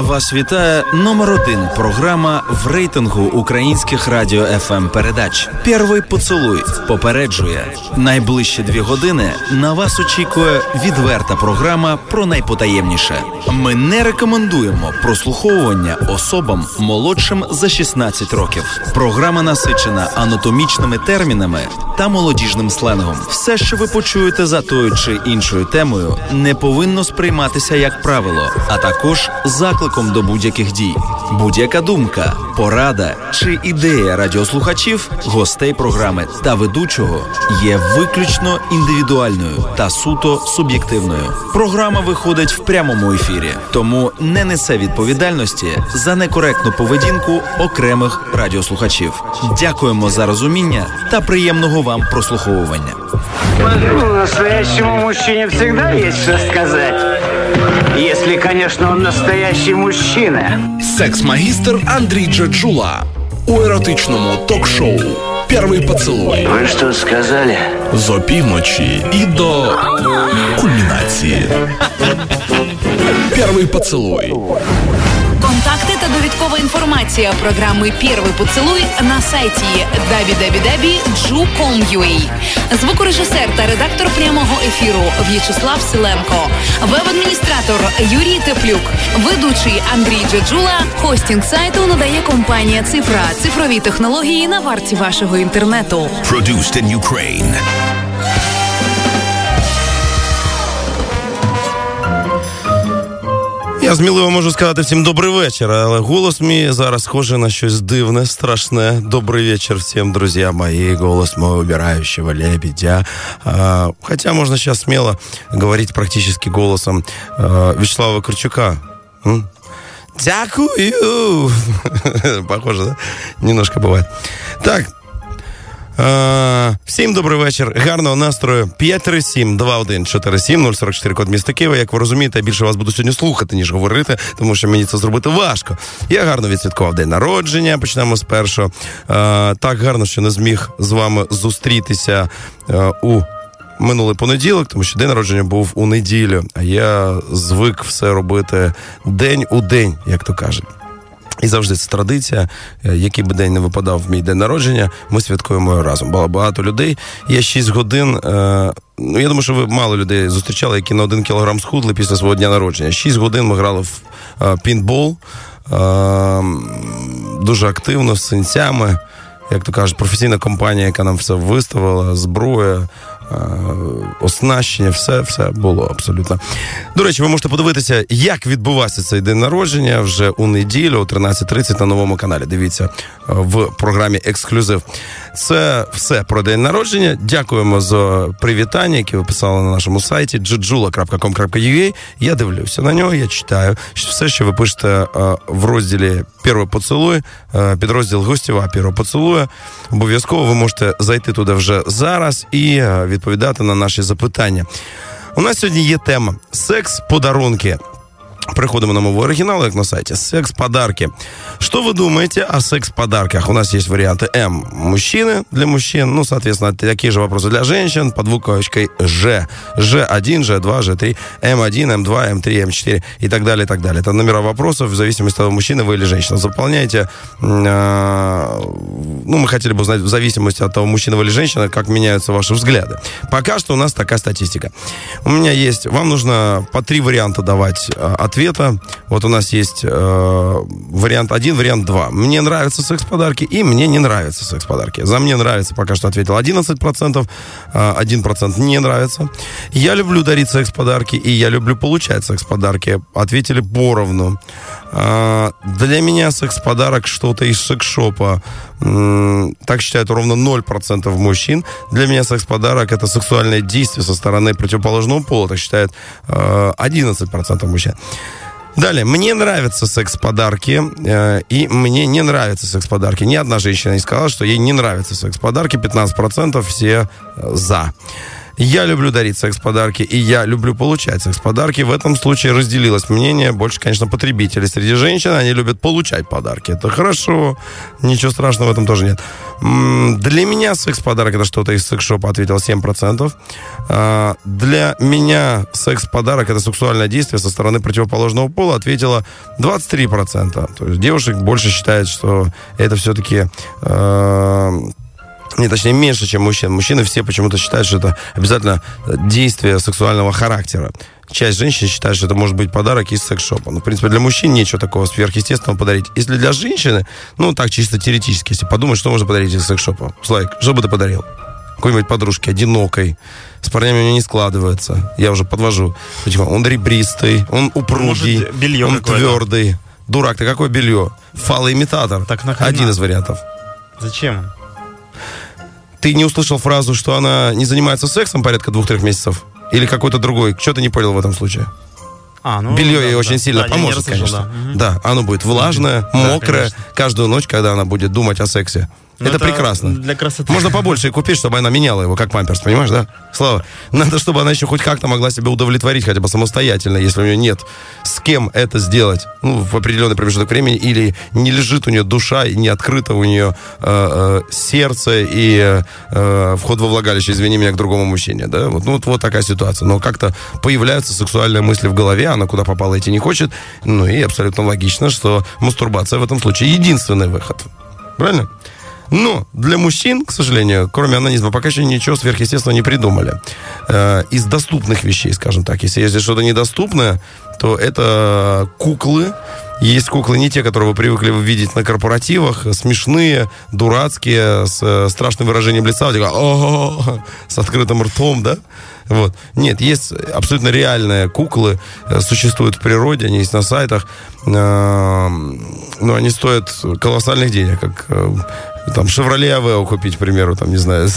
Вас вітає номер один програма в рейтингу українських радіо fm передач. Перший поцілуй попереджує найближчі дві години. На вас очікує відверта програма про найпотаємніше. Ми не рекомендуємо прослуховування особам молодшим за 16 років. Програма насичена анатомічними термінами та молодіжним сленгом. Все, що ви почуєте за тою чи іншою темою, не повинно сприйматися як правило, а також закликом до будь-яких дій. Будь-яка думка, порада чи ідея радіослухачів, гостей програми та ведучого є виключно індивідуальною та суто суб'єктивною. Програма виходить в прямому ефірі, тому не несе відповідальності за некоректну поведінку окремих радіослухачів. Дякуємо за розуміння та приємного вам прослуховування. Ну, настоящему мужчине всегда есть что. Если, конечно, он настоящий мужчина. Секс-магістр Андрій Джаджула у еротичному ток-шоу Перший поцілуй Вы что сказали? з опівночі і до кульмінації. Перший поцілуй. Довідкова інформація програми Первый поцелуй на сайті www.ju.com.ua Звукорежисер та редактор прямого ефіру В'ячеслав Силенко, веб-адміністратор Юрій Теплюк, ведучий Андрій Джаджула. Хостінг сайту надає компанія Цифра. Цифрові технології на варті вашого інтернету. Produced in Ukraine. Я сміливо можу сказати всім добрий вечір, але голос мій зараз схожий на щось дивне, страшне. Добрий вечір всім, друзі мої. Голос мой убирающего лебедя. А, хотя можно сейчас смело говорить практически голосом а, Вячеслава Корчука. М? Дякую. Похоже, да? Немножко бывает. Так, Е, Всім добрий вечір, гарного настрою. 537-2147-044 код міста Києва. Як ви розумієте, я більше вас буду сьогодні слухати, ніж говорити, тому що мені це зробити важко. Я гарно відсвяткував день народження. Почнемо з першого. Е, Так гарно, що не зміг з вами зустрітися е, у. Минулий понеділок, тому що день народження був у неділю, а я звик все робити день у день, як то кажуть. І завжди це традиція, е, який би день не випадав в мій день народження, ми святкуємо разом. Було багато людей. Я 6 годин. Е, ну я думаю, що ви мало людей зустрічали, які на один кілограм схудли після свого дня народження. 6 годин ми грали в е, пінбол е, дуже активно з синцями. Як то кажуть, професійна компанія, яка нам все виставила, зброя, оснащення, все все було абсолютно. До речі, ви можете подивитися, як відбувався цей день народження вже у неділю о 13.30 на новому каналі. Дивіться е, в програмі Ексклюзив. Це все про день народження. Дякуємо за привітання, які ви писали на нашому сайті jujula.com.ua. Я дивлюся на нього, я читаю все, що ви пишете е, в розділі «Перший поцілуй», е, підрозділ гостєва «Першого поцілуя». Обов'язково ви можете зайти туди вже зараз і е, відповідати на наші запитання. У нас сьогодні є тема секс-подарунки. Приходимо на мову оригинала, как на сайте. Секс-подарки. Что вы думаете о секс-подарках? У нас есть варианты М. Мужчины для мужчин. Ну, соответственно, такие же вопросы для женщин. Под двукавочкой Ж. Ж1, Ж2, Ж3, М1, М2, М3, М4 и так далее, так далее. Это номера вопросов в зависимости от того, мужчина вы или женщина. Заполняйте. Э, ну, мы хотели бы узнать в зависимости от того, мужчина вы или женщина, как меняются ваши взгляды. Пока что у нас такая статистика. У меня есть... Вам нужно по три варианта давать э, ответа. Вот у нас есть э, вариант 1, вариант 2. Мне нравятся секс-подарки и мне не нравятся секс-подарки. За мне нравится пока что ответил 11%, э, 1% не нравится. Я люблю дарить секс-подарки и я люблю получать секс-подарки. Ответили поровну. Э, для меня секс-подарок что-то из секс-шопа. Так считают ровно 0% мужчин. Для меня секс-подарок это сексуальное действие со стороны противоположного пола. Так считает э, 11% мужчин. Далее, мне нравятся секс-подарки, э, и мне не нравятся секс-подарки. Ни одна женщина не сказала, что ей не нравятся секс-подарки. 15% все э, за. Я люблю дарить секс-подарки, и я люблю получать секс-подарки. В этом случае разделилось мнение. Больше, конечно, потребителей. Среди женщин они любят получать подарки. Это хорошо. Ничего страшного в этом тоже нет. Для меня секс-подарок это что-то из секс-шопа, ответил 7%. А, Для меня секс-подарок это сексуальное действие со стороны противоположного пола, ответило 23%. То есть девушек больше считает, что это все-таки не, точнее, меньше, чем мужчин. Мужчины все почему-то считают, что это обязательно действие сексуального характера. Часть женщин считает, что это может быть подарок из секс-шопа. Ну, в принципе, для мужчин нечего такого сверхъестественного подарить. Если для женщины, ну, так чисто теоретически, если подумать, что можно подарить из секс-шопа. Слайк, что бы ты подарил? Какой-нибудь подружке, одинокой. С парнями у нее не складывается. Я уже подвожу. Типа, он ребристый, он упругий, Может, белье он твердый. Дурак, ты какое белье? Фалоимитатор. Так нахрена? Один из вариантов. Зачем? Ты не услышал фразу, что она не занимается сексом порядка двух-трех месяцев? Или какой-то другой? Что ты не понял в этом случае? А, ну, Белье да, ей да. очень сильно Да, я не поможет, расслышал, конечно. да. Мгм. Да, оно будет влажное, мокрое конечно. каждую ночь, когда она будет думать о сексе. Ну, это, прекрасно. Для красоты. Можно побольше и купить, чтобы она меняла его, как памперс, понимаешь, да? Слава, надо, чтобы она еще хоть как-то могла себя удовлетворить, хотя бы самостоятельно, если у нее нет с кем это сделать, ну, в определенный промежуток времени, или не лежит у нее душа, и не открыто у нее э, э, сердце и э, вход во влагалище, извини меня, к другому мужчине, да? Вот, ну, вот, вот такая ситуация. Но как-то появляются сексуальные мысли в голове, она куда попала идти не хочет, ну, и абсолютно логично, что мастурбация в этом случае единственный выход. Правильно? Но для мужчин, к сожалению, кроме анонизма, пока еще ничего сверхъестественного не придумали. Э, из доступных вещей, скажем так. Если есть что-то недоступное, то это куклы. Есть куклы не те, которые вы привыкли видеть на корпоративах, смешные, дурацкие, с э, страшным выражением лица, «О-о-о», с открытым ртом, да? Вот. Нет, есть абсолютно реальные куклы, э, существуют в природе, они есть на сайтах, э, но они стоят колоссальных денег, как там Chevrolet Aveo купить, к примеру, там, не знаю.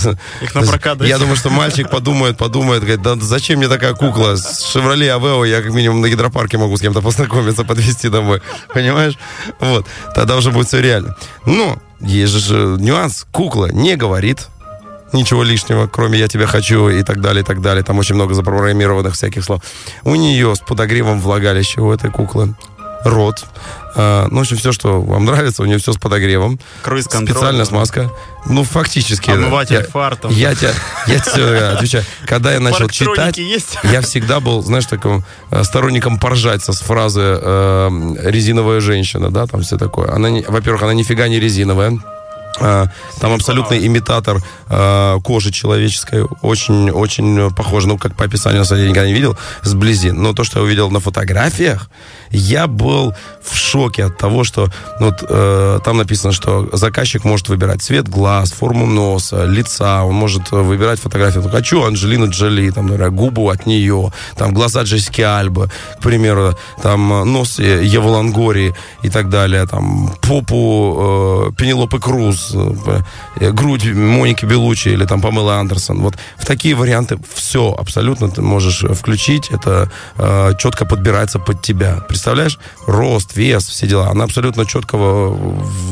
Их на прокат? Я думаю, что мальчик подумает, подумает, говорит, да зачем мне такая кукла? С Chevrolet Aveo я как минимум на гидропарке могу с кем-то познакомиться, подвезти домой. Понимаешь? Вот. Тогда уже будет все реально. Но есть же нюанс. Кукла не говорит, ничего лишнего, кроме «я тебя хочу» и так далее, и так далее. Там очень много запрограммированных всяких слов. У нее с подогревом влагалища у этой куклы рот. А, ну, в общем, все, что вам нравится, у нее все с подогревом. Круиз-контроль, Специальная да. смазка. Ну, фактически. да. Омыватель Я- фар там. Я тебе я тебе отвечаю. Когда я начал читать, есть? я всегда был, знаешь, таким э, сторонником поржать со с фразы э, «резиновая женщина», да, там все такое. Она, во-первых, она нифига не резиновая. А, Там абсолютный имитатор э, кожи человеческой, очень-очень похож, ну, как по описанию, на самом никогда не видел сблизи. Но то, что я увидел на фотографиях, я был в шоке от того, что ну, вот, э, там написано, что заказчик может выбирать цвет глаз, форму носа, лица, он может выбирать фотографию. Хочу Анджелину Джоли, там, например, губу от нее, там, глаза Джессики Альбы, к примеру, там, нос э, Евы Лонгории и так далее, там, попу э, Пенелопы Круз, э, э, грудь Моники Белучи или там Памела Андерсон. Вот в такие варианты все абсолютно ты можешь включить, это э, четко подбирается под тебя. Представляешь? Рост, вес, все дела. Она абсолютно четкого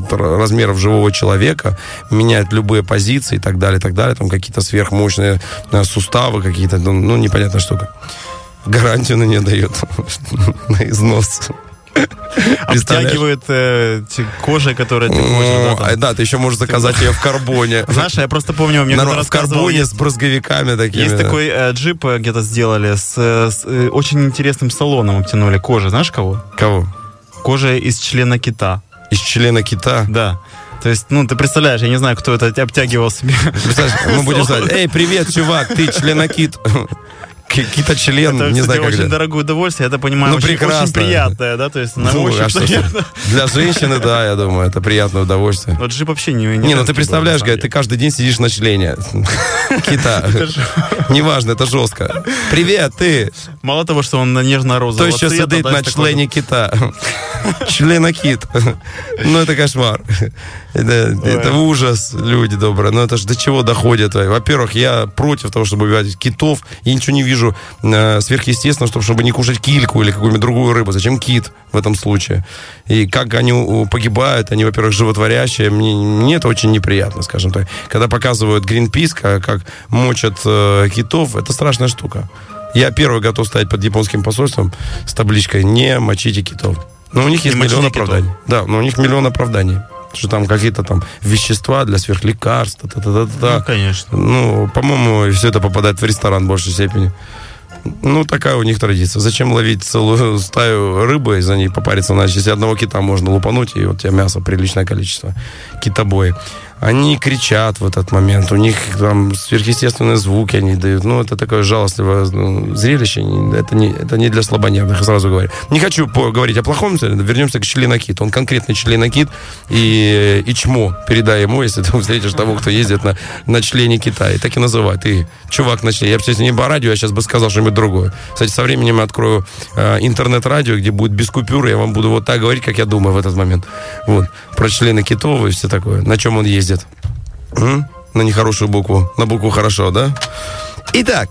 размеров живого человека, меняет любые позиции и так далее, и так далее. Там какие-то сверхмощные э, суставы какие-то, ну, ну, непонятная штука. Гарантию на нее дает на износ. Обтягивает э, кожей, которая ты можешь, да, Да, ты еще можешь заказать ее в карбоне. Знаешь, я просто помню, мне кто-то в карбоне с брызговиками такими. Есть такой э, джип э, где-то сделали с, э, с, э, очень интересным салоном обтянули кожи. Знаешь кого? Кого? Кожа из члена кита. Из члена кита. Да. То есть, ну, ты представляешь, я не знаю, кто это обтягивал себе. Представляешь, мы будем сказать, эй, привет, чувак, ты членокит. Ки- Кита-член, Это, не кстати, знаю, как очень дорогое удовольствие, это понимаю, Ну, очень, прекрасно. очень приятное, да, то есть на Ну, ощупь, а что. Для женщины, да, я думаю, это приятное удовольствие. Вот джип вообще не Не, ну женский ты представляешь, Гай, ты каждый день сидишь на члене кита. Неважно, это жестко. Привет, ты. Мало того, что он на нежно-розового Кто еще цвета, сидит на члене кита? Членокит. Ну, это кошмар. Это, ужас, люди добрые. Ну, это ж до чего доходит? Во-первых, я против того, чтобы убивать китов. Я ничего не вижу вижу э, сверхъестественно, чтобы, чтобы не кушать кильку или какую-нибудь другую рыбу. Зачем кит в этом случае? И как они погибают, они, во-первых, животворящие. Мне, мне это очень неприятно, скажем так. Когда показывают Greenpeace, как, как мочат э, китов, это страшная штука. Я первый готов стоять под японским посольством с табличкой «Не мочите китов». Но у них есть Не миллион китов. оправданий. Да, но у них миллион оправданий. Что там какие-то там вещества для сверхлекарств, та-та-та-та. Ну, конечно. Ну, по-моему, все это попадает в ресторан в большей степени. Ну, такая у них традиция. Зачем ловить целую стаю рыбы и за ней попариться? Значит, если одного кита можно лупануть, и вот у тебя мясо приличное количество. Китобои. Они кричат в этот момент, у них там сверхъестественные звуки они дают. Ну, это такое жалостливое ну, зрелище. Это не, это не для слабонервных, сразу говорю. Не хочу говорить о плохом, вернемся к членокиту. Он конкретный членокит, и, и чмо передай ему, если ты встретишь того, кто ездит на, на члене кита. И так и называй. Ты, чувак на члене. Я бы сейчас не по радио, я сейчас бы сказал что-нибудь другое. Кстати, со временем я открою э, интернет-радио, где будет без купюры, я вам буду вот так говорить, как я думаю в этот момент. Вот. Про члены китового и все такое. На чем он ездит. М? На нехорошую букву. На букву хорошо, да? Итак,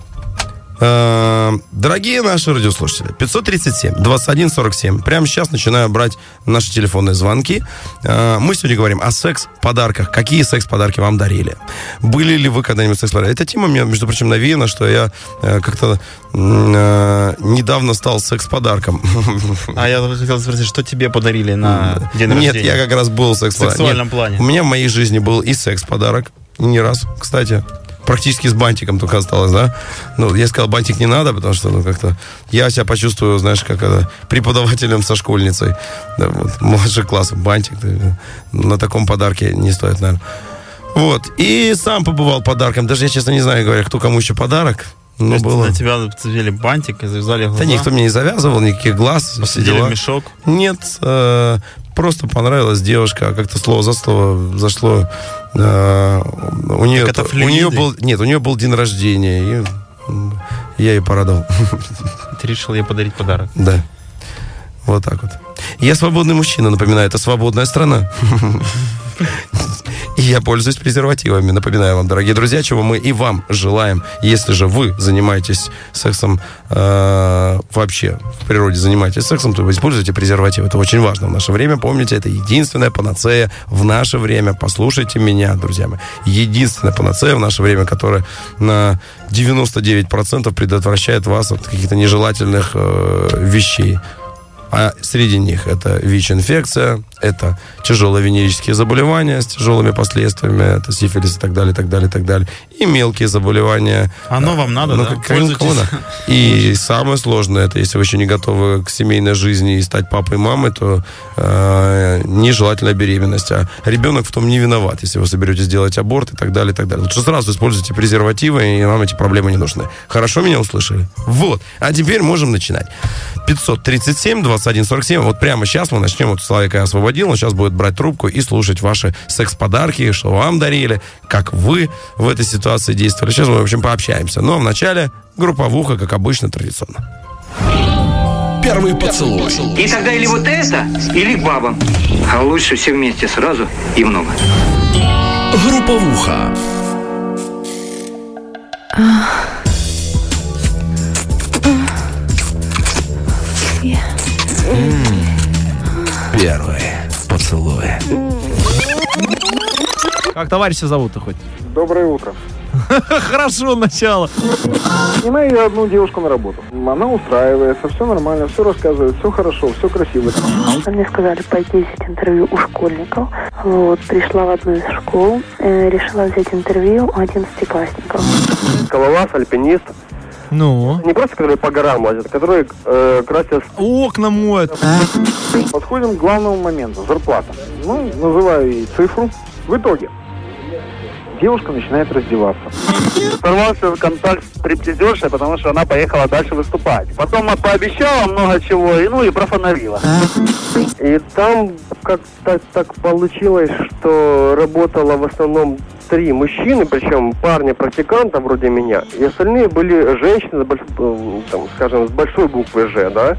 дорогие наши радиослушатели, 537-2147. Прямо сейчас начинаю брать наши телефонные звонки. Э, мы сегодня говорим о секс-подарках. Какие секс-подарки вам дарили? Были ли вы когда-нибудь секс-подарки? Эта тема мне, между прочим, навеяна, что я э, как-то э, недавно стал секс-подарком. А я хотел спросить, что тебе подарили на день Нет, рождения? я как раз был секс В сексуальном плане. У меня в моей жизни был и секс-подарок. Не раз, кстати. Практически с бантиком только осталось, да? Ну, я сказал, бантик не надо, потому что, ну, как-то... Я себя почувствую, знаешь, как это, преподавателем со школьницей. Да, вот, младших классов. Бантик. да, на таком подарке не стоит, наверное. Вот. И сам побывал подарком. Даже я, честно, не знаю, говоря, кто кому еще подарок. Ну, было. на тебя завели бантик и завязали глаза? Да никто мне не завязывал, никаких глаз, Посадили мешок? Нет, э, просто понравилась девушка, а как-то слово за слово зашло. Э, у нее, у нее был, нет, у нее был день рождения, и я ее порадовал. Ты решил ей подарить подарок. Да. Вот так вот. Я свободный мужчина, напоминаю, это свободная страна. Я пользуюсь презервативами. Напоминаю вам, дорогие друзья, чего мы и вам желаем. Если же вы занимаетесь сексом э, вообще в природе занимаетесь сексом, то вы используйте презерватив. Это очень важно в наше время. Помните, это единственная панацея в наше время. Послушайте меня, друзья мои. Единственная панацея в наше время, которая на 99% предотвращает вас от каких-то нежелательных э, вещей. А среди них это ВИЧ-инфекция, это тяжелые венерические заболевания с тяжелыми последствиями, это сифилис и так далее, и так далее, и так далее. И мелкие заболевания. Оно вам надо, Ну, да? как- надо. И самое сложное, это если вы еще не готовы к семейной жизни и стать папой и мамой, то э, нежелательная беременность. А ребенок в том не виноват, если вы соберетесь сделать аборт и так далее, и так далее. Лучше сразу используйте презервативы, и вам эти проблемы не нужны. Хорошо меня услышали? Вот. А теперь можем начинать. 537 21 47. Вот прямо сейчас мы начнем. Вот Славика освободил, он сейчас будет брать трубку и слушать ваши секс-подарки, что вам дарили, как вы в этой ситуации действовали. Сейчас мы, в общем, пообщаемся. Но вначале групповуха, как обычно, традиционно. Первый поцелуй. И тогда или вот это, или к бабам. А лучше все вместе сразу и много. Групповуха. Первый поцелуй. Как товарища зовут-то хоть? Доброе утро. Хорошо, начало. Снимаю я одну девушку на работу. Она устраивается, все нормально, все рассказывает, все хорошо, все красиво. Мне сказали пойти взять интервью у школьников. Вот, пришла в одну из школ, э, решила взять интервью у одиннадцатиклассников. Скалолаз, альпинист. Ну? Не просто которые по горам лазят, а которые э, красят. Окна моют. Подходим к главному моменту, зарплата. Ну, называю ей цифру. В итоге девушка начинает раздеваться. Сорвался контакт с стриптизершей, потому что она поехала дальше выступать. Потом она пообещала много чего, и ну и профонарила. И там как-то так получилось, что работало в основном три мужчины, причем парня-практиканта вроде меня, и остальные были женщины, больш- э, там, скажем, с большой буквы «Ж», да?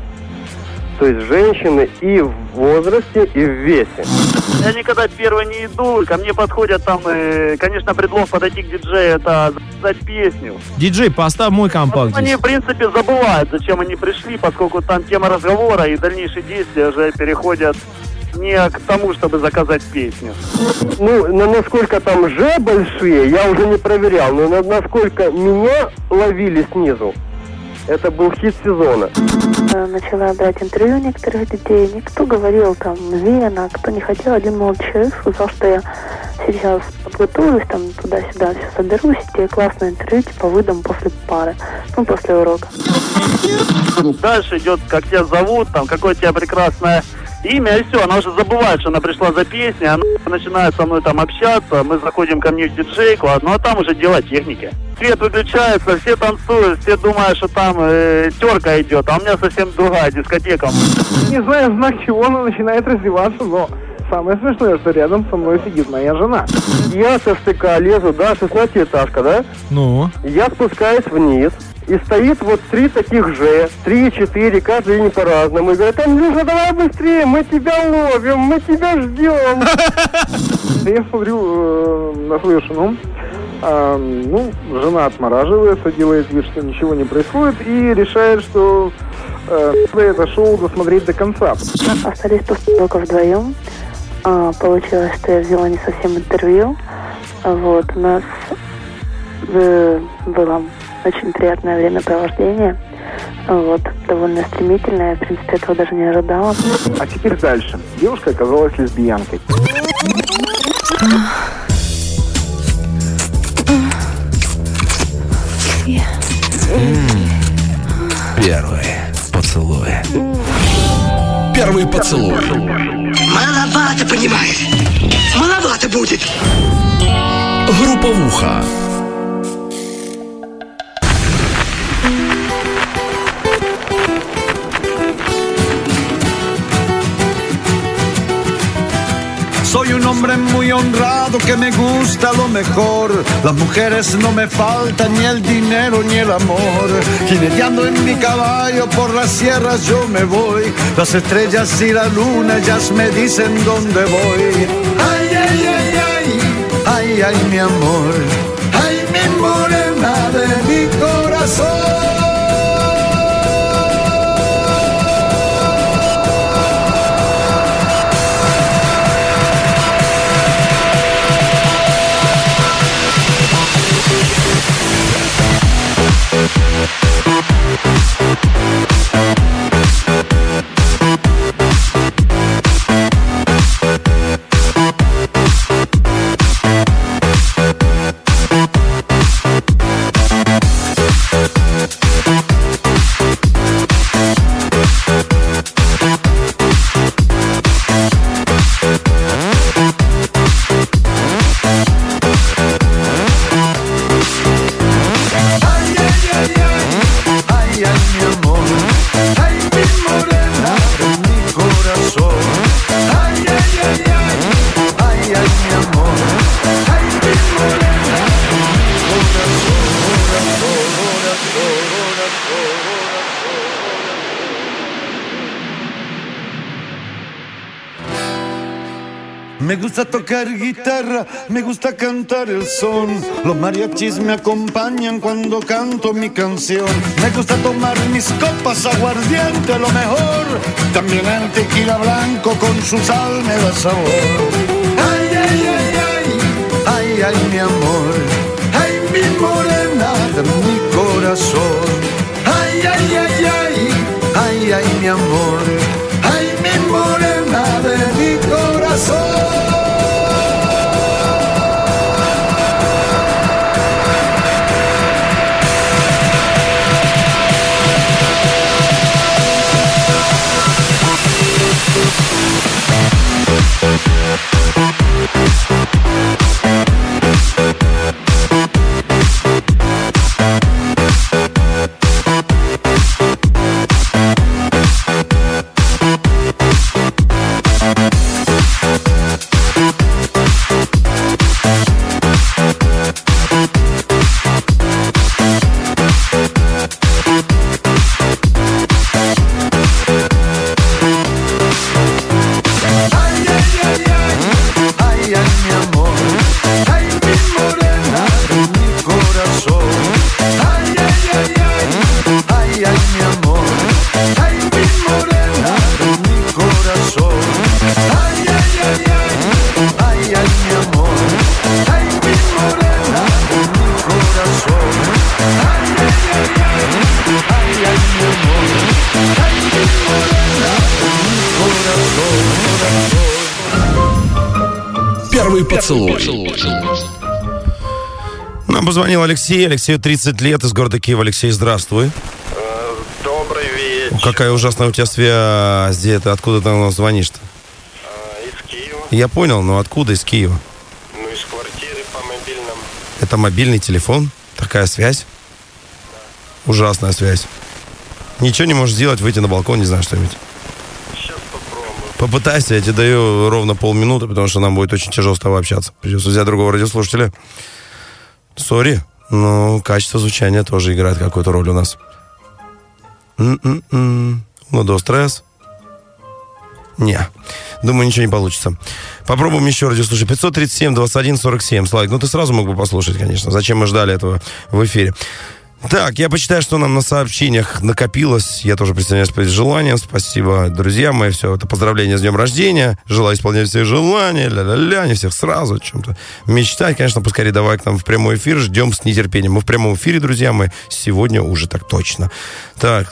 то есть женщины и в возрасте, и в весе. Я никогда первый не иду, ко мне подходят там, э, конечно, предлог подойти к диджею, это записать песню. Диджей, поставь мой компакт Они, в принципе, забывают, зачем они пришли, поскольку там тема разговора и дальнейшие действия уже переходят не к тому, чтобы заказать песню. Ну, на насколько там же большие, я уже не проверял, но на- насколько меня ловили снизу, это был хит сезона. Э, Начала брать интервью некоторых детей. Никто говорил там Вена, кто не хотел. Один человек сказал, что я сейчас подготовлюсь, там туда-сюда все соберусь, и тебе классное интервью, типа выдам после пары, ну, после урока. Дальше идет, как тебя зовут, там, какое у тебя прекрасное имя, и все, она уже забывает, что она пришла за песней, она начинает со мной там общаться, мы заходим ко мне в диджейку, ну а там уже дело техники. Свет выключается, все танцуют, все думают, что там э, терка идет, а у меня совсем другая дискотека. Не знаю, в знак чего она начинает раздеваться, но самое смешное, что рядом со мной сидит моя жена. Я со стыка лезу, да, 16-этажка, да? Ну? Я спускаюсь вниз, и стоит вот три таких же, три, четыре, каждый день по-разному. И говорят, Андрюша, давай быстрее, мы тебя ловим, мы тебя ждем. Я смотрю э, на свою жену, а, ну, жена отмораживается, делает вид, что ничего не происходит, и решает, что э, это шоу досмотреть до конца. Остались урока вдвоем. А, получилось, что я взяла не совсем интервью. Вот, у нас э, было очень приятное времяпровождение. Вот, довольно стремительное, я, в принципе, этого даже не ожидала. А теперь дальше. Девушка оказалась лесбиянкой. Первый поцелуй. Первый поцелуй. Маловато, понимаешь? Маловато будет. Групповуха. Soy un hombre honrado que me gusta lo mejor. Las mujeres no me faltan ni el dinero ni el amor. Jineteando en mi caballo por las sierras yo me voy. Las estrellas y la luna ellas me dicen dónde voy. Ay, ay, ay, ay, ay, ay, mi amor. Ay, mi morena de mi corazón. Guitarra, me gusta cantar el son. Los mariachis me acompañan cuando canto mi canción. Me gusta tomar mis copas aguardiente, lo mejor. También el tequila blanco con su sal me da sabor. Ay, ay, ay, ay, ay, ay, mi amor. Ay, mi morena de mi corazón. Ay, ay, ay, ay, ay, ay, mi amor. Ay, mi morena de mi corazón. Поцелуй. Нам позвонил Алексей. Алексею 30 лет из города Киева. Алексей, здравствуй. Добрый вечер. Какая ужасная у тебя связь. Где ты? Откуда ты нам звонишь-то? Из Киева. Я понял, но откуда из Киева? Ну, из квартиры по мобильному. Это мобильный телефон? Такая связь? Ужасная связь. Ничего не можешь сделать, выйти на балкон, не знаю что-нибудь. Попытайся, я тебе даю ровно полминуты, потому что нам будет очень тяжело с тобой общаться. Придется взять другого радиослушателя. Сори, но качество звучания тоже играет какую-то роль у нас. Ну, до стресс. Не. Думаю, ничего не получится. Попробуем еще радиослушать. 537 21 47. Славик, ну ты сразу мог бы послушать, конечно. Зачем мы ждали этого в эфире? Так, я почитаю, что нам на сообщениях накопилось. Я тоже присоединяюсь перед желанием. Спасибо, друзья мои. Все, это поздравление с днем рождения. Желаю исполнять все желания. Ля-ля-ля, не всех сразу. Чем-то мечтать, конечно, поскорее давай к нам в прямой эфир. Ждем с нетерпением. Мы в прямом эфире, друзья мои. Сегодня уже так точно. Так,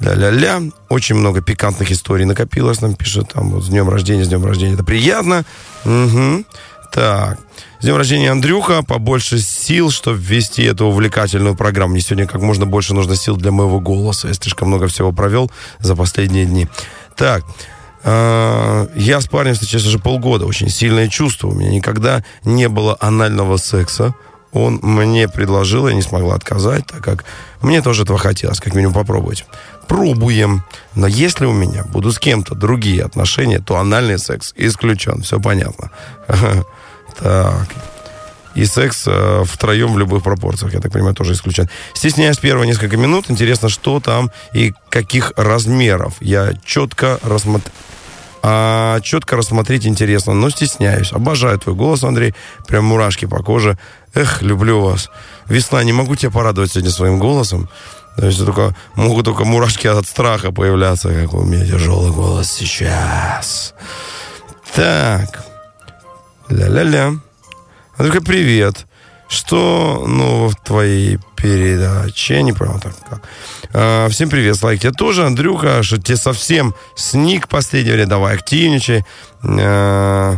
ля-ля-ля. Очень много пикантных историй накопилось, нам пишет. Там вот с днем рождения, с днем рождения. Это приятно. Угу. Так. С днем рождения, Андрюха. Побольше сил, чтобы ввести эту увлекательную программу. Мне сегодня как можно больше нужно сил для моего голоса. Я слишком много всего провел за последние дни. Так. э, Я с парнем встречаюсь уже полгода. Очень сильное чувство. У меня никогда не было анального секса. Он мне предложил, я не смогла отказать, так как мне тоже этого хотелось, как минимум попробовать. Пробуем. Но если у меня будут с кем-то другие отношения, то анальный секс исключен. Все понятно. Так. И секс э, втроем в любых пропорциях, я так понимаю, тоже исключен. Стесняюсь первые несколько минут. Интересно, что там и каких размеров. Я четко рассмотрел. А четко рассмотреть интересно, но стесняюсь. Обожаю твой голос, Андрей. Прям мурашки по коже. Эх, люблю вас. Весна, не могу тебя порадовать сегодня своим голосом. То есть только, могут только мурашки от страха появляться, как у меня тяжелый голос сейчас. Так. Ля-ля-ля. Андрюха, привет. Что нового в твоей передаче? Я не понял так как. А, всем привет, Слайк. Тебе тоже, Андрюха, что тебе совсем сник в последнее время. Давай, активничай. А,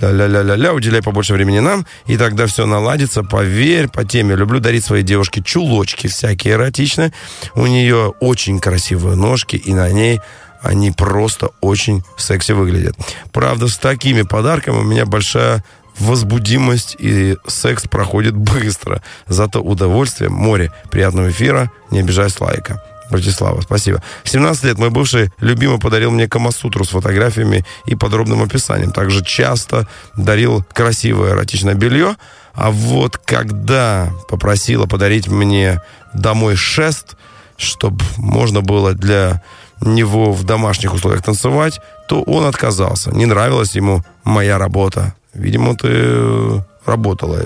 Ля-ля-ля-ля-ля, уделяй побольше времени нам, и тогда все наладится. Поверь, по теме. Люблю дарить своей девушке чулочки всякие эротичные. У нее очень красивые ножки, и на ней они просто очень секси выглядят. Правда, с такими подарками у меня большая возбудимость и секс проходит быстро. Зато удовольствие, море. Приятного эфира. Не обижайся лайка. Братислава, спасибо. В 17 лет мой бывший любимый подарил мне Камасутру с фотографиями и подробным описанием. Также часто дарил красивое эротичное белье. А вот когда попросила подарить мне домой шест, чтобы можно было для него в домашних условиях танцевать, то он отказался. Не нравилась ему моя работа. Видимо, ты э, работала,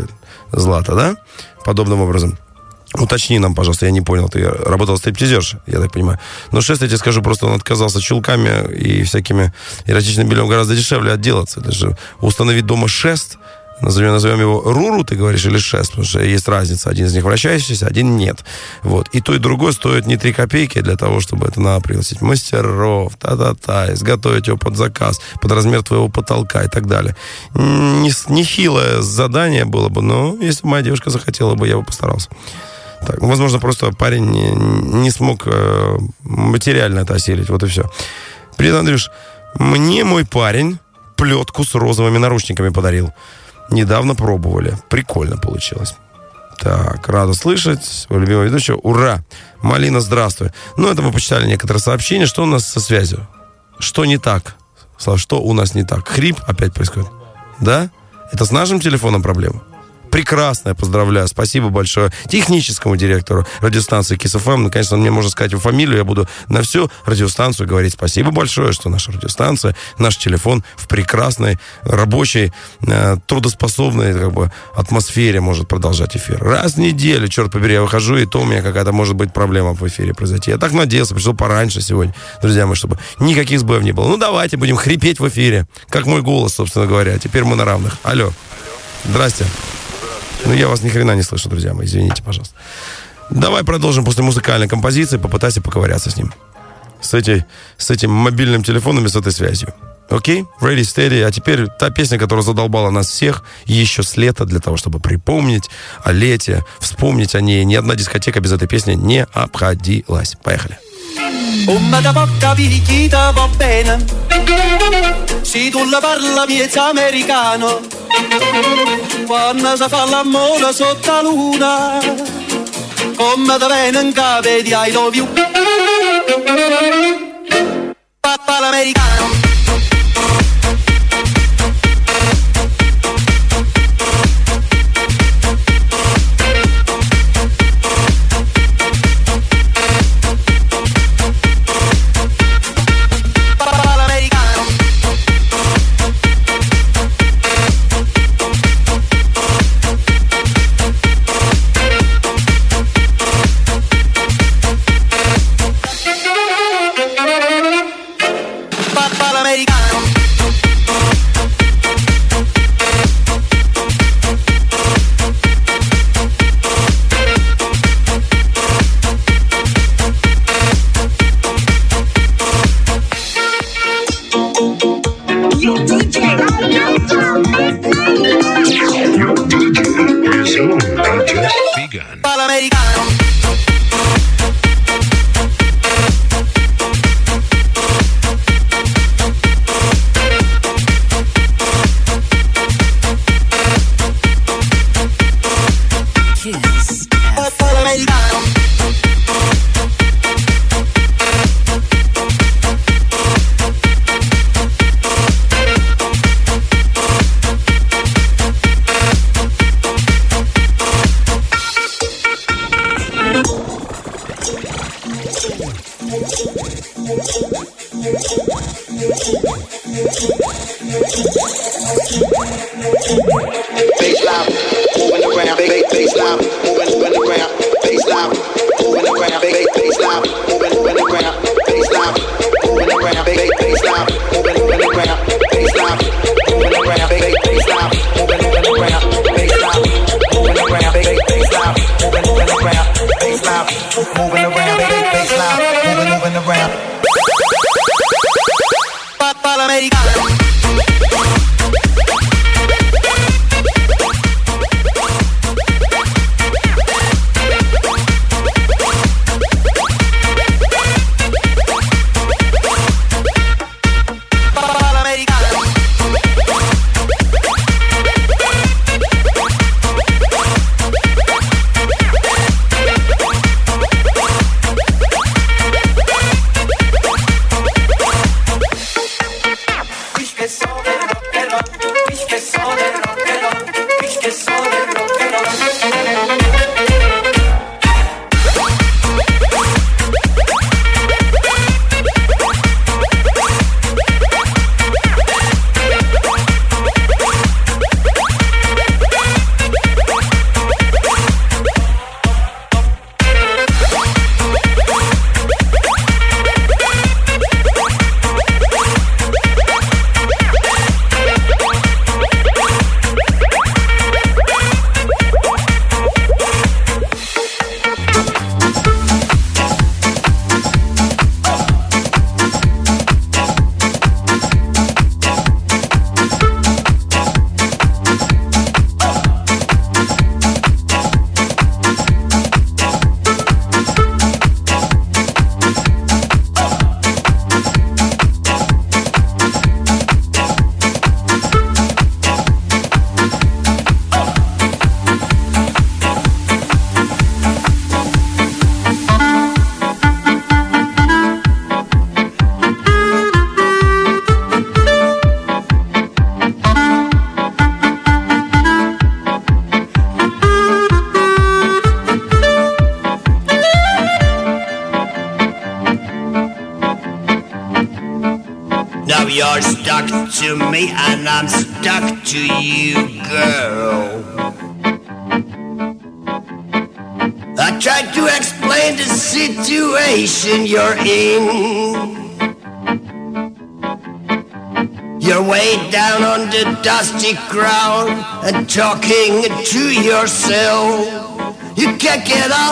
Злата, да? Подобным образом. Уточни нам, пожалуйста, я не понял, ты работал стриптизерша, я так понимаю. Но шест, я тебе скажу, просто он отказался чулками и всякими эротичным бельем гораздо дешевле отделаться. Даже установить дома шест, назовем, назовем его Руру, ты говоришь, или шест, потому что есть разница. Один из них вращающийся, один нет. Вот. И то, и другое стоит не 3 копейки для того, чтобы это надо пригласить мастеров, та-та-та, изготовить его под заказ, под размер твоего потолка и так далее. Не, нехилое задание было бы, но если бы моя девушка захотела бы, я бы постарался. Так, ну, возможно, просто парень не, не смог э, материально это осилить. Вот и все. Привет, Андрюш. Мне мой парень плетку с розовыми наручниками подарил. Недавно пробовали. Прикольно получилось. Так, рада слышать. Любимый ведущий. Ура! Малина, здравствуй. Ну, это мы почитали некоторые сообщения. Что у нас со связью? Что не так? Слав, что у нас не так? Хрип опять происходит? Да? Это с нашим телефоном проблема? Прекрасно, я поздравляю. Спасибо большое техническому директору радиостанции КИС-ФМ. Ну, конечно, он мне может сказать его фамилию. Я буду на всю радиостанцию говорить спасибо большое, что наша радиостанция, наш телефон в прекрасной, рабочей, э, трудоспособной как бы, атмосфере может продолжать эфир. Раз в неделю, черт побери, я выхожу, и то у меня какая-то может быть проблема в эфире произойти. Я так надеялся, пришел пораньше сегодня, друзья мои, чтобы никаких сбоев не было. Ну, давайте будем хрипеть в эфире, как мой голос, собственно говоря. Теперь мы на равных. Алло. Здрасте. Ну, я вас ни хрена не слышу, друзья мои, извините, пожалуйста. Давай продолжим после музыкальной композиции, попытайся поковыряться с ним. С, этой, с этим мобильным телефоном и с этой связью. Окей? Ready, steady. А теперь та песня, которая задолбала нас всех еще с лета для того, чтобы припомнить о лете, вспомнить о ней. Ни одна дискотека без этой песни не обходилась. Поехали. Come da porca picchita va bene Se tu la parla miezza americano Quando si fa l'amore sotto la luna. Come da bene in capo di I love you Papà l'americano talking to yourself. You can't get up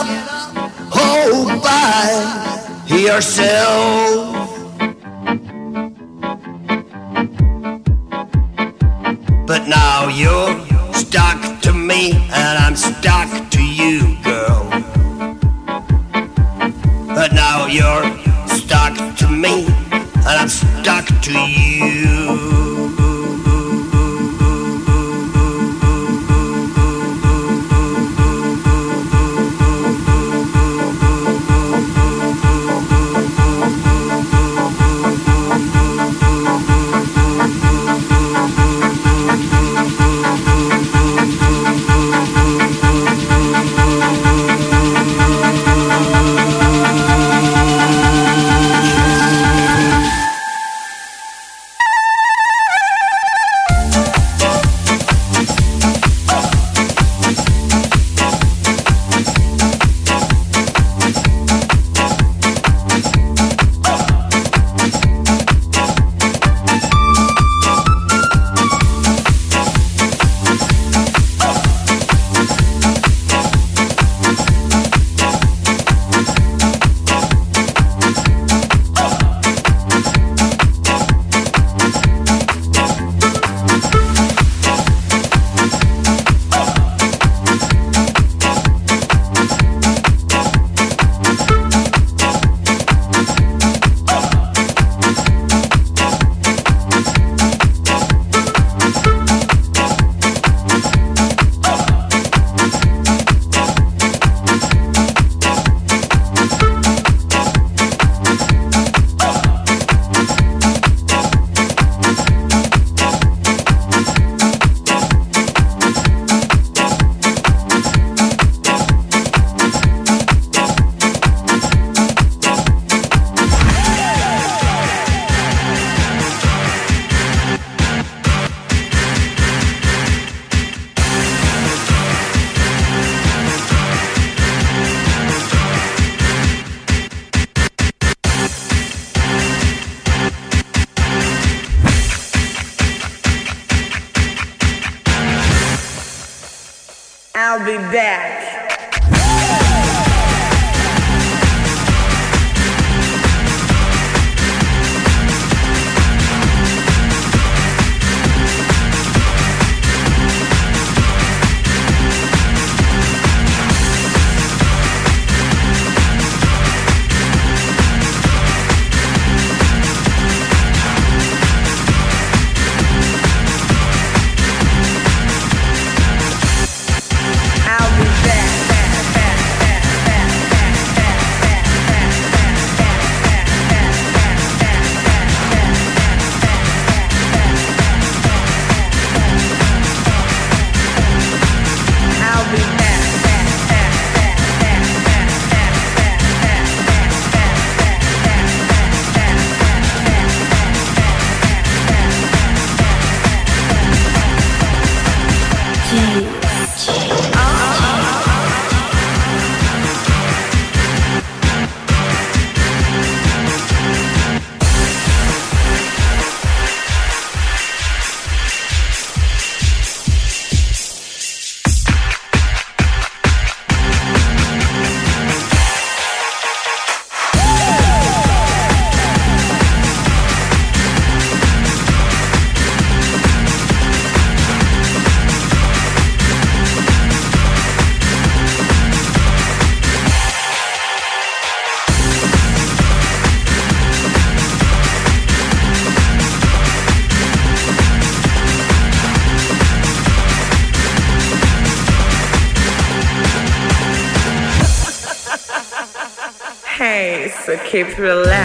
through the left.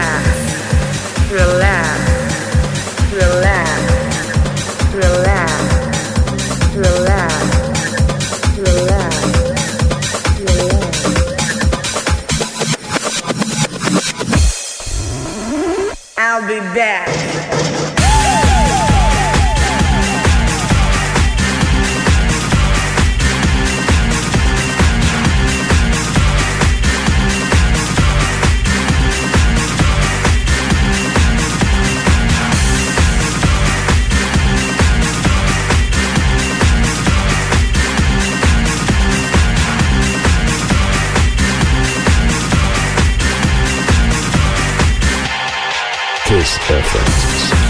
this effort.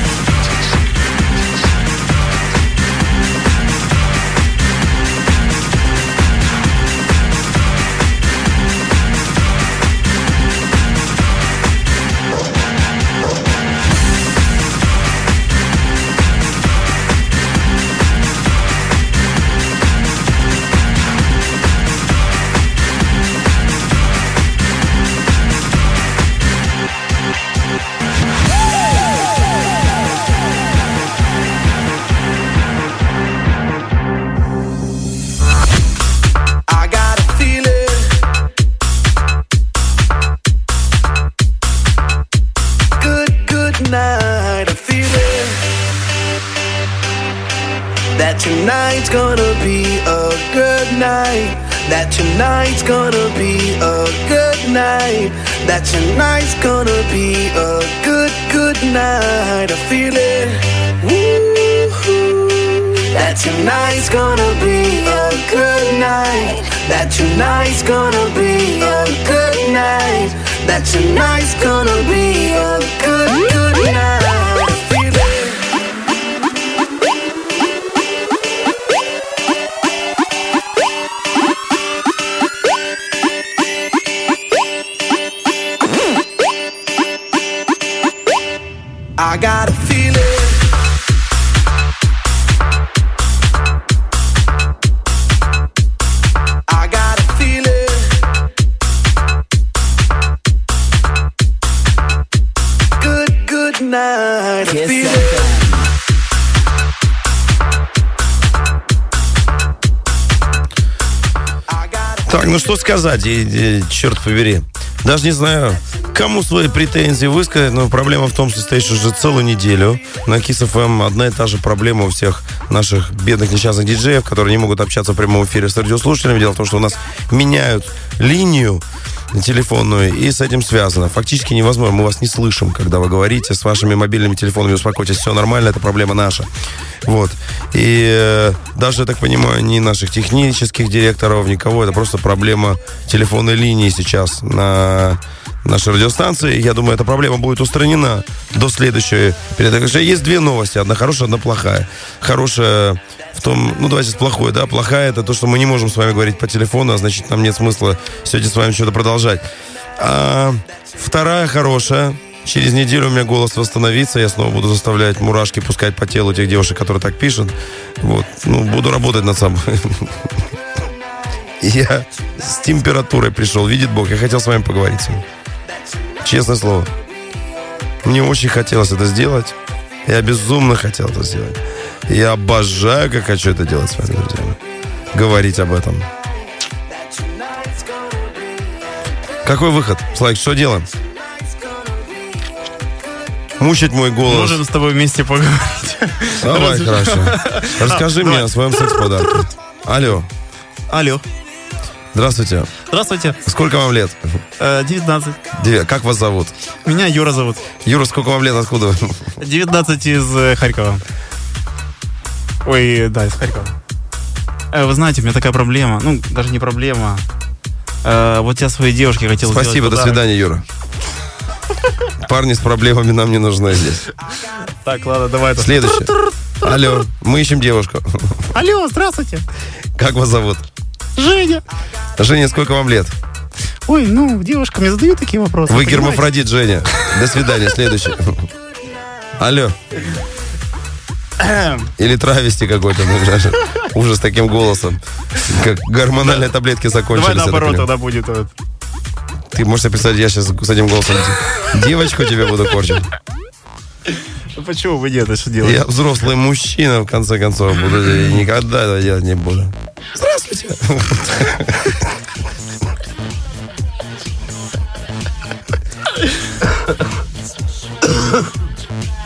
Сказать, и, и, черт побери. Даже не знаю, кому свои претензии высказать, но проблема в том, что стоишь уже целую неделю. На Kiss одна и та же проблема у всех наших бедных несчастных диджеев, которые не могут общаться в прямом эфире с радиослушателями. Дело в том, что у нас меняют линию телефонную, и с этим связано. Фактически невозможно, мы вас не слышим, когда вы говорите. С вашими мобильными телефонами успокойтесь, все нормально, это проблема наша. Вот. И э, даже, я так понимаю, ни наших технических директоров, никого, это просто проблема телефонной линии сейчас на нашей радиостанции. Я думаю, эта проблема будет устранена до следующей передачи. Есть две новости, одна хорошая, одна плохая. Хорошая в том, ну давайте с плохой, да, плохая это то, что мы не можем с вами говорить по телефону, а значит нам нет смысла сегодня с вами что-то продолжать. А вторая хорошая, через неделю у меня голос восстановится, я снова буду заставлять мурашки пускать по телу тех девушек, которые так пишут. Вот, ну, буду работать над собой. Я с температурой пришел, видит Бог, я хотел с вами поговорить. Честное слово. Мне очень хотелось это сделать. Я безумно хотел это сделать. Я обожаю, как хочу это делать с вами, друзья. Говорить об этом. Какой выход? Слайк, что делаем? Мучить мой голос. Можем с тобой вместе поговорить. Давай, Разве- хорошо. Расскажи А, мне давай. о своем секс-подарке. Алло. Алло. Здравствуйте. Здравствуйте. Сколько вам лет? Э, 19. Девя- Как вас зовут? Меня Юра зовут. Юра, сколько вам лет? Откуда? вы? 19 из э, Харькова. Ой, да, из Харькова. Э, Вы знаете, у меня такая проблема. Ну, даже не проблема. Э, Вот я своей девушке хотел Спасибо, до свидания, Юра. Парни с проблемами нам не нужны здесь. Так, ладно, давай. это. Следующий. Алло, мы ищем девушку. Алло, здравствуйте. Как вас зовут? Женя. Женя, сколько вам лет? Ой, ну, девушка мне задают такие вопросы. Вы понимаете? гермафродит, Женя. До свидания, следующий. Алло. Или травести какой-то. Ужас таким голосом. Как гормональные таблетки закончились. Давай наоборот тогда будет. Ты можешь себе представить, я сейчас с этим голосом девочку тебе буду корчить. Ну, Почему вы нет, что делаете? Я взрослый мужчина, в конце концов, буду и никогда это делать не буду. Здравствуйте.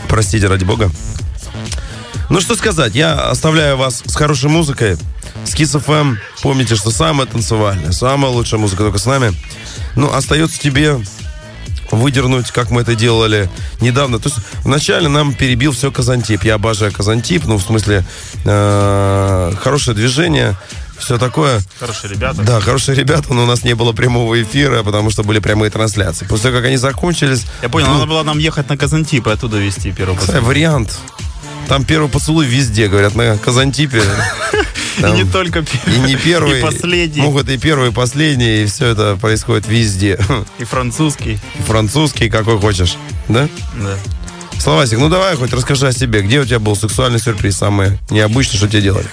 Простите, ради бога. Ну что сказать, я оставляю вас с хорошей музыкой. С Kiss FM. Помните, что самая танцевальная, самая лучшая музыка только с нами. Ну, остается тебе выдернуть, как мы это делали недавно. То есть вначале нам перебил все Казантип. Я обожаю Казантип, ну, в смысле, э, хорошее движение, все такое. Хорошие ребята. Да, хорошие ребята, но у нас не было прямого эфира, потому что были прямые трансляции. После того, как они закончились... Я понял, ну, надо было нам ехать на Казантип и оттуда вести первый кстати, вариант. Там первый поцелуй везде, говорят, на Казантипе. Там И не только И первый, не первый. и последний. Могут и первый, и последний, и все это происходит везде. И французский. И французский, какой хочешь. Да? Да. Словасик, ну давай хоть расскажи о себе. Где у тебя был сексуальный сюрприз, самый необычный, что тебе делали?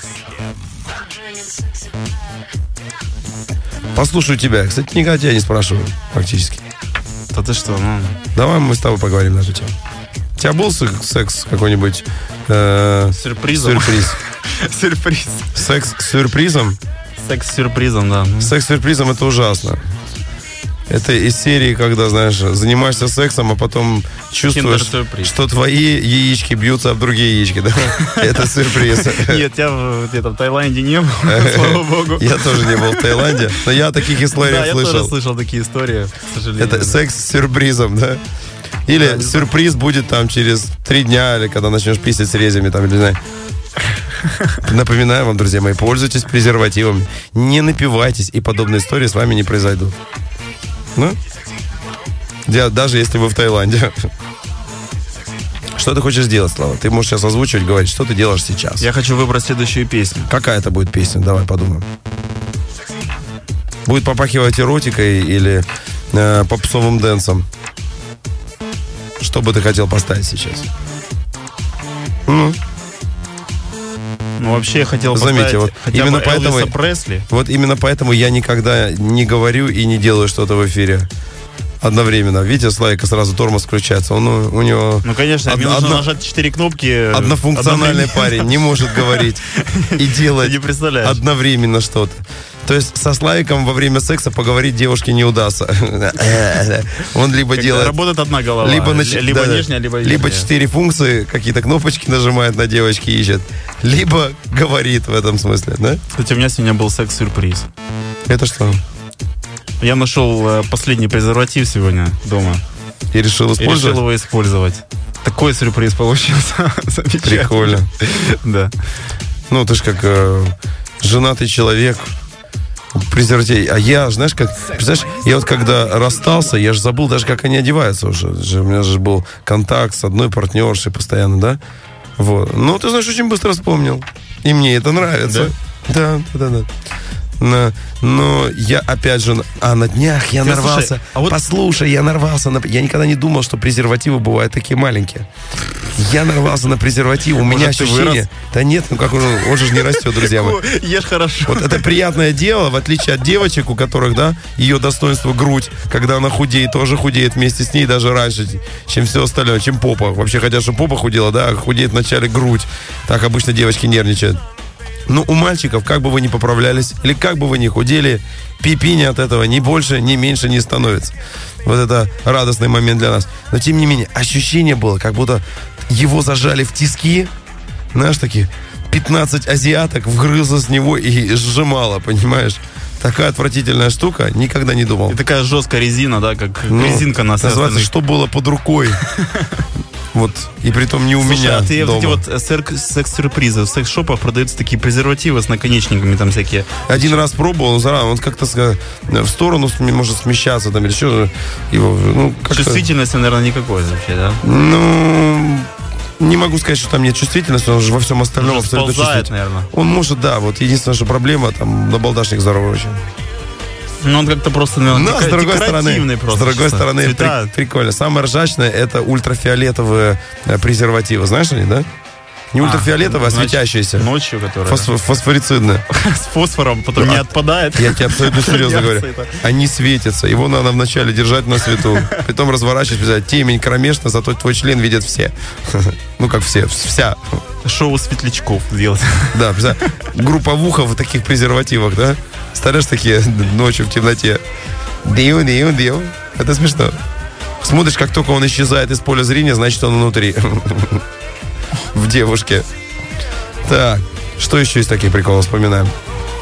Послушаю тебя. Кстати, никогда тебя не спрашиваю, практически. Да ты что, ну... Давай мы с тобой поговорим на эту тему. Тебя был сек- секс какой-нибудь? э, Сюрпризом. Сюрприз. Сюрприз. Секс с сюрпризом? Секс с сюрпризом, да. Секс с сюрпризом это ужасно. Это из серии, когда, знаешь, занимаешься сексом, а потом чувствуешь, что твои яички бьются об другие яички, да? Это сюрприз. Нет, я где-то в Таиланде не был, слава богу. Я тоже не был в Таиланде, но я таких Да, историях я тоже слышал. слышал такие истории, к сожалению. Это секс с сюрпризом, да? Или сюрприз будет там через три дня, или когда начнешь писать с резями, там, или не знаю. Напоминаю вам, друзья мои, пользуйтесь презервативом, не напивайтесь, и подобные истории с вами не произойдут. Ну, даже если вы в Таиланде. Что ты хочешь сделать, Слава? Ты можешь сейчас озвучивать, говорить, что ты делаешь сейчас. Я хочу выбрать следующую песню. Какая это будет песня? Давай подумаем. Будет попахивать эротикой или э, попсовым дэнсом? Что бы ты хотел поставить сейчас? Ну, Ну, вообще, я хотел заметьте, вот поставить хотя именно бы поэтому, Элвиса Пресли. вот именно поэтому я никогда не говорю и не делаю что-то в эфире одновременно. Видите, Слайка сразу тормоз включается. Он, у у него Ну, конечно, мне одно- нужно одно- нажать четыре кнопки. э, однофункциональный парень не может говорить и делать одновременно что-то. То есть со Славиком во время секса поговорить девушке не удастся. Он либо Когда делает... Работает одна голова. Либо, нач- либо нижняя, либо Либо верхняя. четыре функции, какие-то кнопочки нажимает на девочки ищет. Либо говорит в этом смысле, да? Кстати, у меня сегодня был секс-сюрприз. Это что? Я нашел э, последний презерватив сегодня дома. И решил И использовать? решил его использовать. Такой сюрприз получился. Прикольно. Да. Ну, ты ж как э, женатый человек, презерватив. А я, знаешь, как... Представляешь, я вот когда расстался, я же забыл даже, как они одеваются уже. У меня же был контакт с одной партнершей постоянно, да? Вот. Ну, ты знаешь, очень быстро вспомнил. И мне это нравится. Да, да, да. да. Но, я опять же, а на днях я Ты нарвался. слушай, а вот- Послушай, я нарвался на. Я никогда не думал, что презервативы бывают такие маленькие. Я нарвался на презерватив. У меня Может, ощущение. Да нет, ну как он, он же не растет, друзья мои. Ешь хорошо. Вот это приятное дело, в отличие от девочек, у которых, да, ее достоинство грудь, когда она худеет, тоже худеет вместе с ней даже раньше, чем все остальное, чем попа. Вообще, хотя, что попа худела, да, а худеет вначале грудь. Так обычно девочки нервничают. Ну, у мальчиков, как бы вы ни поправлялись, или как бы вы ни худели, пипини от этого ни больше, ни меньше не становится. Вот это радостный момент для нас. Но, тем не менее, ощущение было, как будто его зажали в тиски, знаешь, такие 15 азиаток вгрызло с него и сжимало, понимаешь? Такая отвратительная штука, никогда не думал. И такая жесткая резина, да, как Ну, резинка на Называется, что было под рукой. Вот, и притом не у Слушай, меня а ты вот эти дома. вот э, секс-сюрпризы в секс-шопах продаются такие презервативы с наконечниками там всякие. Один раз пробовал, заранее, он как-то ска- в сторону может смещаться там или что. Его, ну, Чувствительности, наверное, никакой вообще, да? Ну, не могу сказать, что там нет чувствительности, он же во всем остальном Он же абсолютно сползает, чувствителен. наверное. Он может, да, вот единственная, что проблема, там, набалдашник здоровый очень. Ну, он как-то просто, наверное, Но, с другой стороны, просто. с другой что-то. стороны, при- прикольно. Самое ржачное это ультрафиолетовые э, презервативы. Знаешь они, да? Не А, ультрафиолетовые, а, значит, светящиеся. Ночью, которые... Фосфо- фосфорицидные. С фосфором, потом не А, отпадает. Я тебе абсолютно серьезно говорю. Они светятся. Его надо вначале держать на свету. Потом разворачивать, писать, темень кромешно, зато твой член видят все. Ну, как все, вся. Шоу светлячков делать. Да, групповуха в таких презервативах, да? Стараешь такие ночью в темноте. Дил, дил, дил. Это смешно. Смотришь, как только он исчезает из поля зрения, значит, он внутри. В девушке. Так, что еще из таких приколов вспоминаем?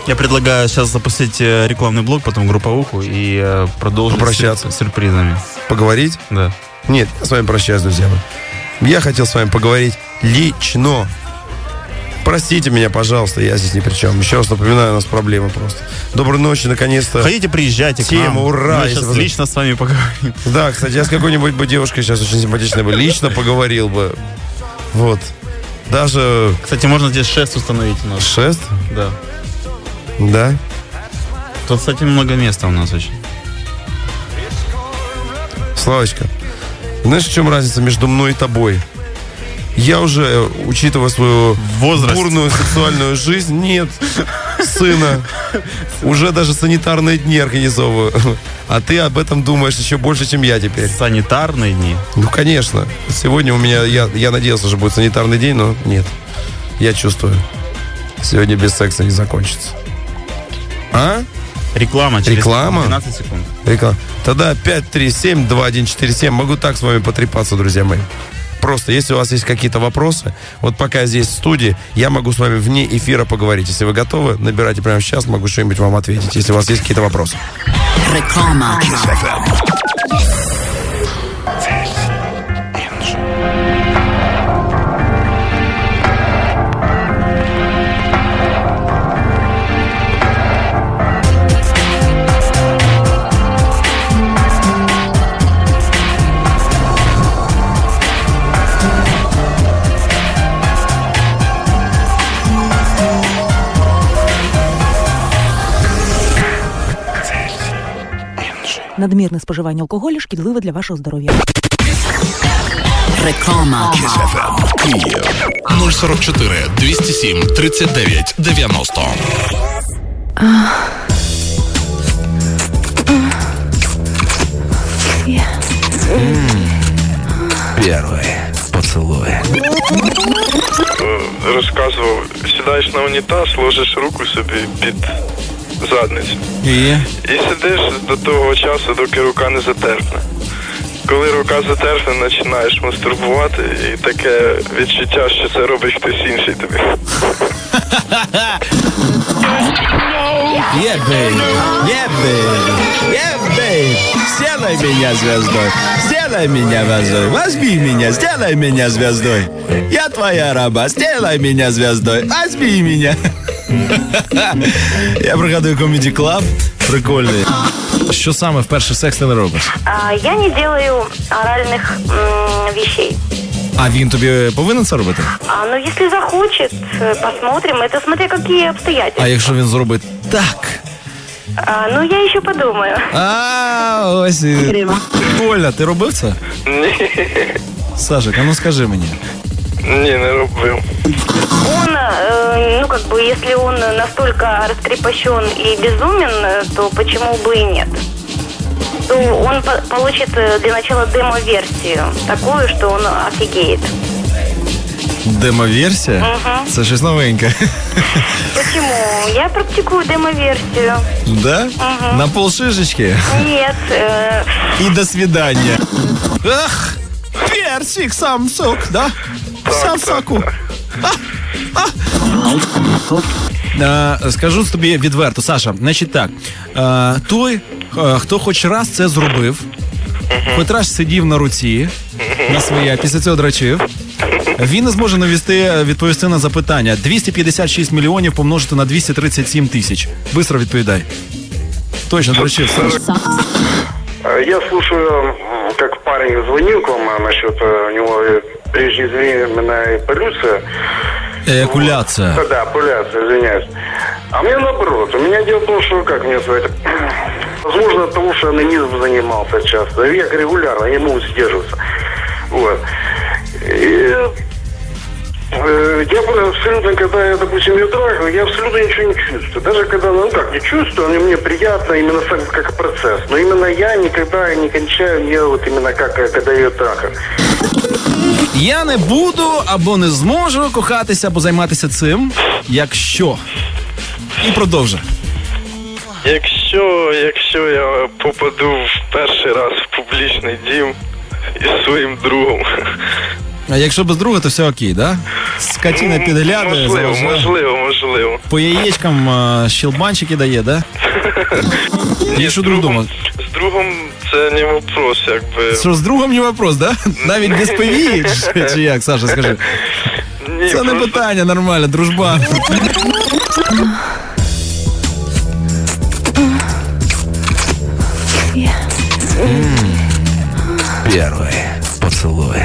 Я предлагаю сейчас запустить э, рекламный блок, потом групповуху и э, продолжить Попрощаться. с сюрпризами. Поговорить? Да. Нет, я с вами прощаюсь, друзья. Я хотел с вами поговорить лично. Простите меня, пожалуйста, я здесь ни при чем. Еще раз напоминаю, у нас проблемы просто. Доброй ночи, наконец-то. Хотите, приезжайте к Тема, нам. ура! Мы сейчас вы- лично с вами поговорим. Да, кстати, я с какой-нибудь бы девушкой сейчас очень симпатичной бы лично поговорил бы. Вот. Даже Кстати, можно здесь шест установить у нас. шест, Да. да? Тут, кстати, много места у нас очень. Славочка, знаешь, в чем разница между мной и тобой? Я уже, э, учитывая свою Возраст. бурную сексуальную жизнь, нет сына. Уже даже санитарные дни организовываю. А ты об этом думаешь еще больше, чем я теперь. Санитарные дни. Ну, конечно. Сегодня у меня, я, я надеялся, что будет санитарный день, но нет. Я чувствую. Сегодня без секса не закончится. А? Реклама через Реклама? 12 секунд. Реклама. Тогда 537-2147. Могу так с вами потрепаться, друзья мои. Просто, если у вас есть какие-то вопросы, вот пока я здесь в студии, я могу с вами вне эфира поговорить. Если вы готовы, набирайте прямо сейчас, могу что-нибудь вам ответить, если у вас есть какие-то вопросы. Реклама. Надмірне споживання алкоголю шкідливе для вашого здоров'я. Реклама. Київ 044 207 39 90. Первый поцелуй. Розказував, сідаєш на унітаз, ложиш руку собі під задницю. І? І сидиш до того часу, доки рука не затерпне. Коли рука затерпне, починаєш мастурбувати, і таке відчуття, що це робить хтось інший тобі. Yeah, baby. Yeah, baby. Yeah, baby. Сделай меня звездой. Сделай меня звездой. Возьми меня, сделай меня звездой. Я твоя раба. Сделай меня звездой. Возьми меня. Я пригадую Comedy Club. Прикольний. Що саме в перший секс ти не робиш? А, я не делаю оральных м, вещей. А він тобі повинен це робити? А, ну, если захочет, э, посмотрим. Это смотря какие обстоятельства. А якщо він зробить так? А, ну, я еще подумаю. А, ось і... Прикольно, ти робив це? Ні, Сашик, а ну скажи мені. ні, не робив. Он, э, ну, как бы, если он настолько раскрепощен и безумен, э, то почему бы и нет? То он по- получит э, для начала демо-версию, такую, что он офигеет. Демо-версія? Мгм. Це щось новеньке. Почему? Я практикую демо-версию. Да? Мгм. На полшишечки? Нет, э, И до свидания. Ах, персик, сам сок, да? Сам соку. Скажу тобі відверто, Саша, значить так. Той, хто хоч раз це зробив, хоч раз сидів на руці на своє, після цього драчив, він не зможе навести, відповісти на запитання. 256 мільйонів помножити на 237 тисяч. Бистро відповідай. Точно драчив, Саша. Я слушаю, парень звонил к вам а, насчет э, у него э, преждевременная полюция. Эякуляция. Да, да, полюция, извиняюсь. А мне наоборот. У меня дело в том, что как мне это... Возможно, от того, что анонизм занимался часто. Я регулярно не могу сдерживаться. Вот. И, я абсолютно, когда я, допустим, ее трахаю, я абсолютно ничего не чувствую. Даже когда, ну как, не чувствую, мне, мне приятно именно сам как процесс. Но именно я никогда не кончаю не вот именно как, э, когда ее трахаю. Я не буду або не зможу кохатися або займатися цим, якщо. І продовжуй. Якщо, якщо я попаду в перший раз в публічний дім із своїм другом. А якщо без друга, то все окей, да? Скотина підглядає, Можливо, заважає. можливо, можливо. По яєчкам а, щелбанчики дає, да? І що друг думав? З другом це не вопрос, якби. Що з другом не вопрос, да? Навіть без повії, чи, чи як, Саша, скажи. Ні, Це не просто- питання, нормально, дружба. Первый поцелуй.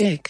Stick,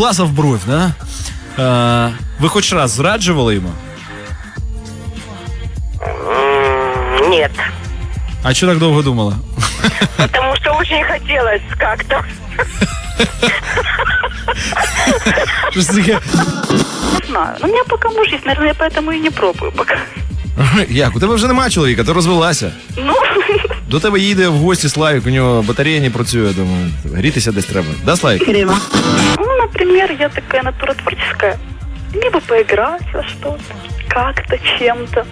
Не в а бровь, да? Е, ви хоч раз зраджували йому? Нет, А чого так довго думала? потому что очень хотелось как-то. Не знаю. Ну, у меня пока муж есть, наверное, я поэтому и не пробую пока. Як? У тебе вже нема чоловіка, ти розвелася. Ну, До тебе їде в гості Славік, у нього батарея не працює, думаю, грітися десь треба. Да, Славік? ну, например, я такая натура творческая. Мне бы поиграть во что-то, как-то, чем-то.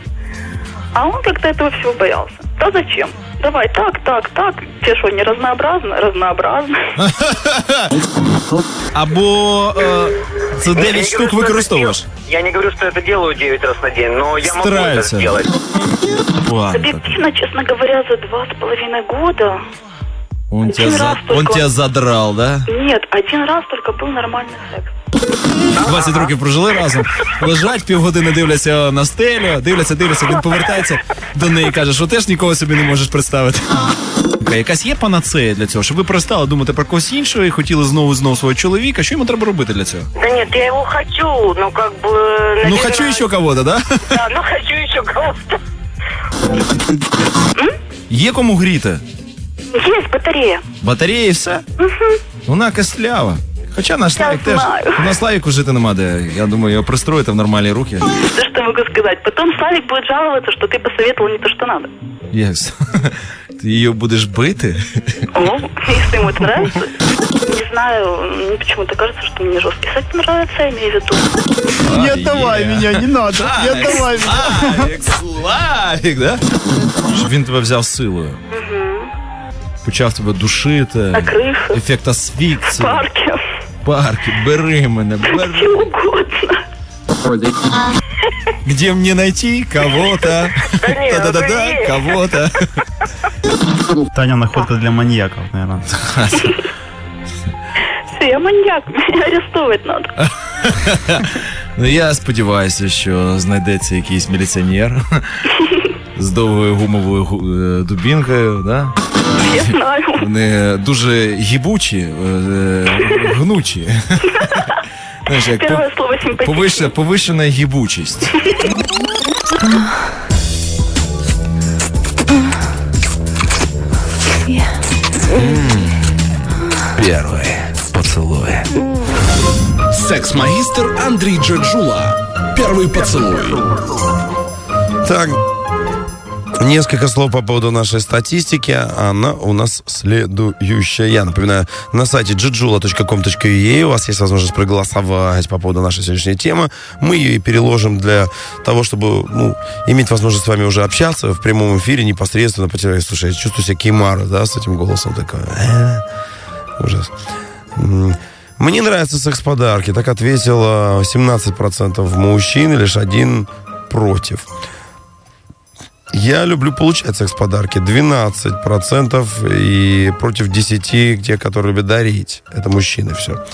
А он как-то этого всего боялся. Да зачем? Давай так, так, так. Тебе что, не разнообразно? Разнообразно. Або це 9 штук використовуєш. Я не говорю, что это делаю 9 раз на день, но я могу это сделать. Объективно, честно говоря, за два с половиной года Он тебя, за- он тебя задрал, да? нет, один раз только был нормальный секс. 20 років прожили разом, лежать півгодини дивляться на стелю, дивляться, дивляться, він повертається до неї і каже, що теж нікого собі не можеш представити. Якась є панацея для цього, щоб ви перестали думати про когось іншого і хотіли знову знову свого чоловіка. Що йому треба робити для цього? Да нет, я его хочу, но как бы... Ну, наверное, хочу ще кого-то, да? Да, ну хочу еще кого-то. Є кому гріти. Есть батарея. Батарея і все. Вона костлява. Хоча наш Славік теж. знаю. На Славіку жити нема де. Я думаю, його пристроїти в нормальні руки. Да что могу сказать? Потом Славик будет жаловаться, что ты посоветовал не то, что надо. Yes. Ти її будеш бити? О, если ему это нравится. Не знаю, мне почему-то кажется, что мне жесткий секс нравится, я имею в виду. Не отдавай меня, не надо. Не отдавай меня. Славік, Славік, да? Щоб він тебе взяв силою. Почав тебе душити. На крыше. Ефект В асфікції. парке. Парки, бери мене, бери. Где угодно. Где мне найти кого-то? Да-да-да-да, кого-то. Таня находка для маньяков, наверное. Все, я маньяк, меня арестовывать надо. Ну я сподіваюся, що знайдеться якийсь міліціонер з довгою гумовою гу- е, дубінкою, да? Я знаю. Вони дуже гібучі, е, гнучі. Знаєш, як Первое слово симпатичный. повищена, повищена гібучість. Первый поцелуй. Секс-магистр Андрей Джаджула. Первый поцелуй. Так, Несколько слов по поводу нашей статистики. Она у нас следующая. Я напоминаю, на сайте jujula.com.ua у вас есть возможность проголосовать по поводу нашей сегодняшней темы. Мы ее и переложим для того, чтобы ну, иметь возможность с вами уже общаться в прямом эфире непосредственно по телевизору. Слушай, я чувствую себя Кеймара, да, с этим голосом такой. «Э, Ужас. Мне нравятся секс-подарки. Так ответило 17% мужчин, лишь один против. Я люблю получать секс-подарки. 12% и против 10 те, которые любят дарить. Это мужчины все.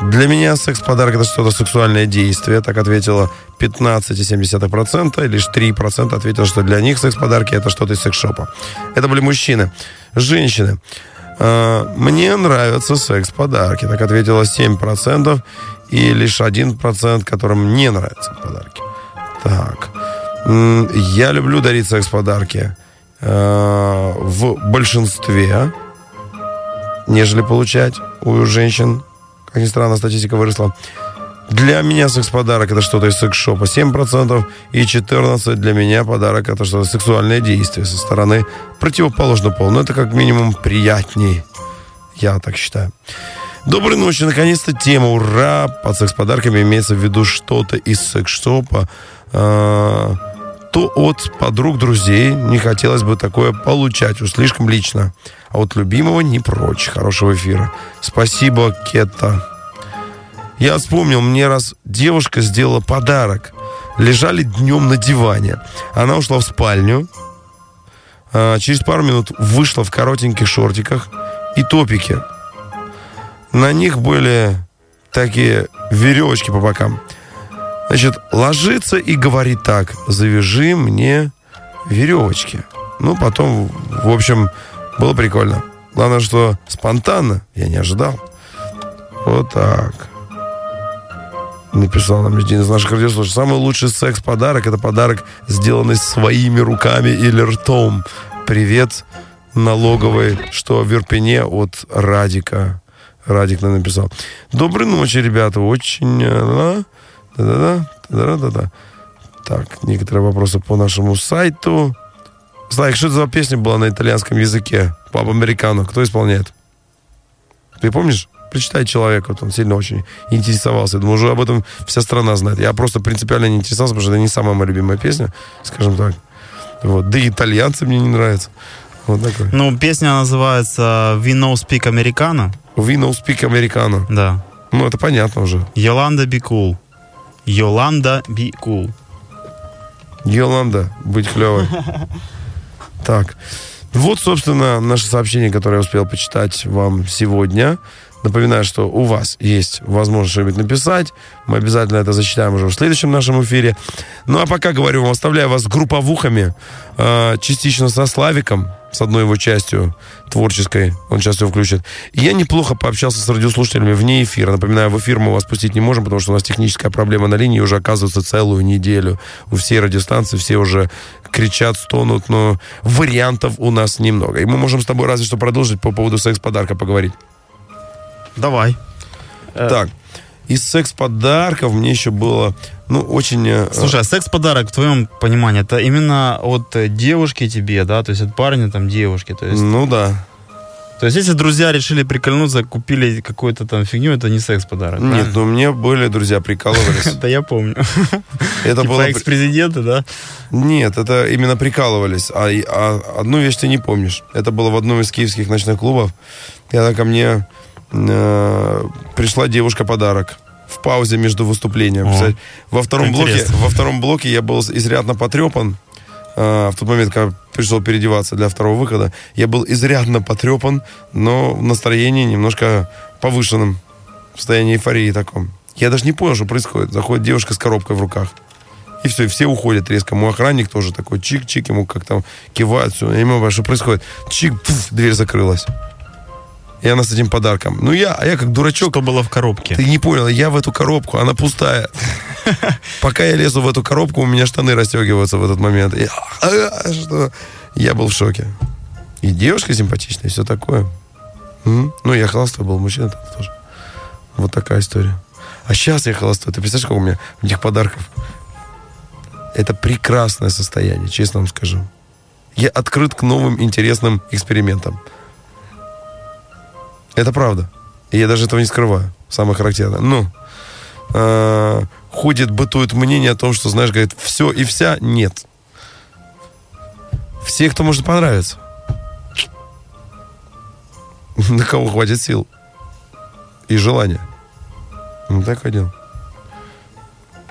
Для меня секс-подарок это что-то сексуальное действие. Так ответило 15,7%. И лишь 3% ответило, что для них секс-подарки это что-то из секс-шопа. Это были мужчины. Женщины. А, Мне нравятся секс-подарки. Так ответило 7%. И лишь 1%, которым не нравятся подарки. Так. Я люблю дарить секс-подарки э, в большинстве, нежели получать у женщин. Как ни странно, статистика выросла. Для меня секс-подарок это что-то из секс-шопа 7%, и 14% для меня подарок это что-то сексуальное действие со стороны противоположного пола. Но это как минимум приятней. Я так считаю. Доброй ночи. Наконец-то тема. Ура! Под секс-подарками имеется в виду что-то из секс-шопа. От подруг, друзей не хотелось бы такое получать. Уж слишком лично. А вот любимого не прочь. Хорошего эфира. Спасибо, Кета. Я вспомнил, мне раз девушка сделала подарок. Лежали днем на диване. Она ушла в спальню. а, через пару минут вышла в коротеньких шортиках и топике. На них были такие веревочки по бокам. Значит, ложится и говорит так, завяжи мне веревочки. Ну, потом, в общем, было прикольно. Главное, что спонтанно, я не ожидал. Вот так. Написал нам один из наших радиослушателей. Самый лучший секс-подарок – это подарок, сделанный своими руками или ртом. Привет налоговой, что в Верпене от Радика. Радик нам написал. Доброй ночи, ребята. Очень... э, Да, да, да, да, да, да. Так, некоторые вопросы по нашему сайту. Слайк, что это за песня была на итальянском языке? Папа Американо. Кто исполняет? Ты помнишь? Прочитай человека, вот он сильно очень интересовался. Я думаю, уже об этом вся страна знает. Я просто принципиально не интересовался, потому что это не самая моя любимая песня, скажем так. Вот. Да и итальянцы мне не нравятся. Вот такой. Ну, песня называется «We know speak Americano». We know speak Americano. Да. Ну, это понятно уже. Йоланда be cool. Йоланда be cool. Йоланда, быть клевой. Так. Вот, собственно, наше сообщение, которое я успел почитать вам сегодня. Напоминаю, что у вас есть возможность что-нибудь написать. Мы обязательно это зачитаем уже в следующем нашем эфире. Ну, а пока, говорю вам, оставляю вас групповухами. э, частично со Славиком, с одной его частью творческой. Он сейчас ее включит. И я неплохо пообщался с радиослушателями вне эфира. Напоминаю, в эфир мы вас пустить не можем, потому что у нас техническая проблема на линии уже оказывается целую неделю. У всей радиостанции все уже кричат, стонут, но вариантов у нас немного. И мы можем с тобой разве что продолжить по поводу секс-подарка поговорить. Давай. Так, из секс-подарков мне еще было, ну, очень... э, Слушай, а секс-подарок, в твоем понимании, это именно от э, девушки тебе, да? То есть от парня, там, девушки, то есть... Ну, да. То есть если друзья решили прикольнуться, купили какую-то там фигню, это не секс-подарок, Нет, правильно? ну мне были друзья, прикалывались. Да я помню. Это Типа было... экс-президенты, да? Нет, это именно прикалывались. А, и- а одну вещь ты не помнишь. Это было в одном из киевских ночных клубов. Когда ко мне э, пришла девушка подарок в паузе между выступлением. О? Во втором блоке, во втором блоке я был изрядно потрепан. э, в тот момент, когда пришел переодеваться для второго выхода, я был изрядно потрепан, но в настроении немножко повышенным, в состоянии эйфории таком. Я даже не понял, что происходит. Заходит девушка с коробкой в руках. И все, и все уходят резко. Мой охранник тоже такой чик-чик, ему как там кивают, все. Я не понимаю, что происходит. Чик, пф, дверь закрылась. И она с этим подарком. Ну я, а я как дурачок. Что было в коробке? Ты не понял, я в эту коробку, она пустая. Пока я лезу в эту коробку, у меня штаны расстегиваются в этот момент. И, а, что? Я был в шоке. И девушка симпатичная, и все такое. Ну, я холостой был, мужчина тоже. Вот такая история. А сейчас я холостой. Ты представляешь, сколько у меня этих подарков? Это прекрасное состояние, честно вам скажу. Я открыт к новым интересным экспериментам. Это правда. И я даже этого не скрываю. Самое характерное. Ну, э, ходит, бытует мнение о том, что, знаешь, говорит, все и вся, нет. Все, кто может понравиться. На кого хватит сил и желания. Ну, такое дело.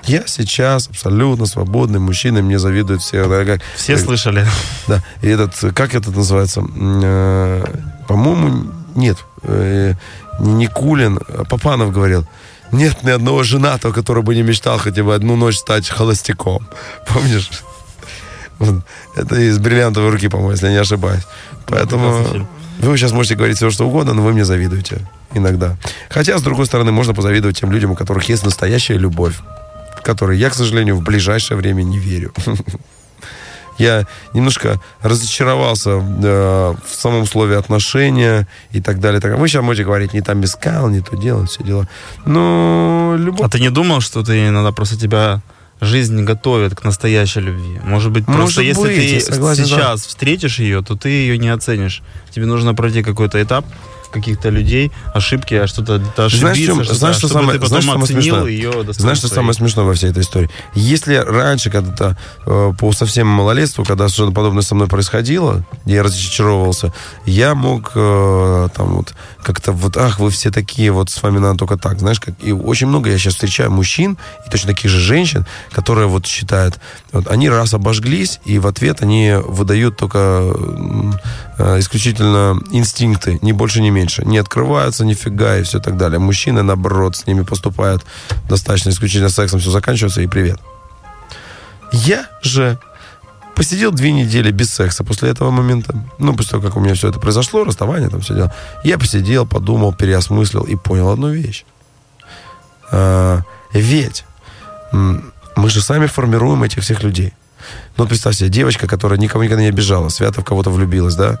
Я сейчас абсолютно свободный мужчина, мне завидуют все. да, как- Все как- слышали. Да. И этот, как этот называется? Э, По-моему, нет. Э, Не Никулин, а Папанов говорил. Нет ни одного женатого, который бы не мечтал хотя бы одну ночь стать холостяком. Помнишь? Это из бриллиантовой руки, по-моему, если я не ошибаюсь. Поэтому фильм. вы сейчас можете говорить все, что угодно, но вы мне завидуете иногда. Хотя, с другой стороны, можно позавидовать тем людям, у которых есть настоящая любовь, которой я, к сожалению, в ближайшее время не верю. Я немножко разочаровался э, в самом слове отношения и так далее. Так, вы сейчас можете говорить, не там искал, не то делал, все дела. Но любовь... А ты не думал, что ты иногда просто тебя жизнь готовит к настоящей любви? Может быть, Может просто если быть, я ты согласен, да. сейчас встретишь ее, то ты ее не оценишь. Тебе нужно пройти какой-то этап каких-то людей, ошибки, а что-то ошибиться, Знаешь, чем- что-то, знаешь, что самое, знаешь, что самое оценил смешное? ее. Знаешь, что самое смешное во всей этой истории? Если раньше, когда-то э, по совсем малолетству, когда что-то подобное со мной происходило, я разочаровывался, я мог э, там вот как-то вот, ах, вы все такие, вот с вами надо только так, знаешь, как, и очень много я сейчас встречаю мужчин и точно таких же женщин, которые вот считают, вот они раз обожглись, и в ответ они выдают только э, исключительно инстинкты, ни больше, ни меньше. Не открываются нифига и все так далее. Мужчины, наоборот, с ними поступают достаточно исключительно сексом, все заканчивается, и привет. Я же посидел две недели без секса после этого момента. Ну, после того, как у меня все это произошло, расставание, там все дела. Я посидел, подумал, переосмыслил и понял одну вещь. А, ведь мы же сами формируем этих всех людей. Ну, представь себе, девочка, которая никого никогда не обижала, свято в кого-то влюбилась, да?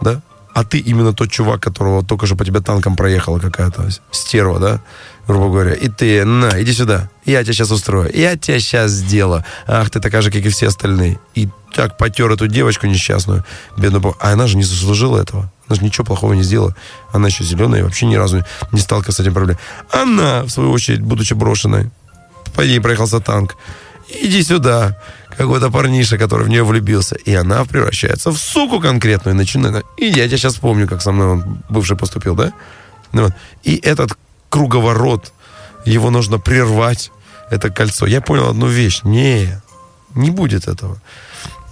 Да? А ты именно тот чувак, которого только что по тебе танком проехала какая-то стерва, да? Грубо говоря. И ты, на, иди сюда. Я тебя сейчас устрою. Я тебя сейчас сделаю. Ах, ты такая же, как и все остальные. И так потер эту девочку несчастную, бедную. А она же не заслужила этого. Она же ничего плохого не сделала. Она еще зеленая и вообще ни разу не сталкивалась с этим проблемой. Она, в свою очередь, будучи брошенной, по ней проехался танк. Иди сюда. Какой-то парниша, который в нее влюбился. И она превращается в суку конкретную. И начинает... И я тебя сейчас помню, как со мной он бывший поступил, да? Ну вот. И этот круговорот, его нужно прервать, это кольцо. Я понял одну вещь. Не, не будет этого.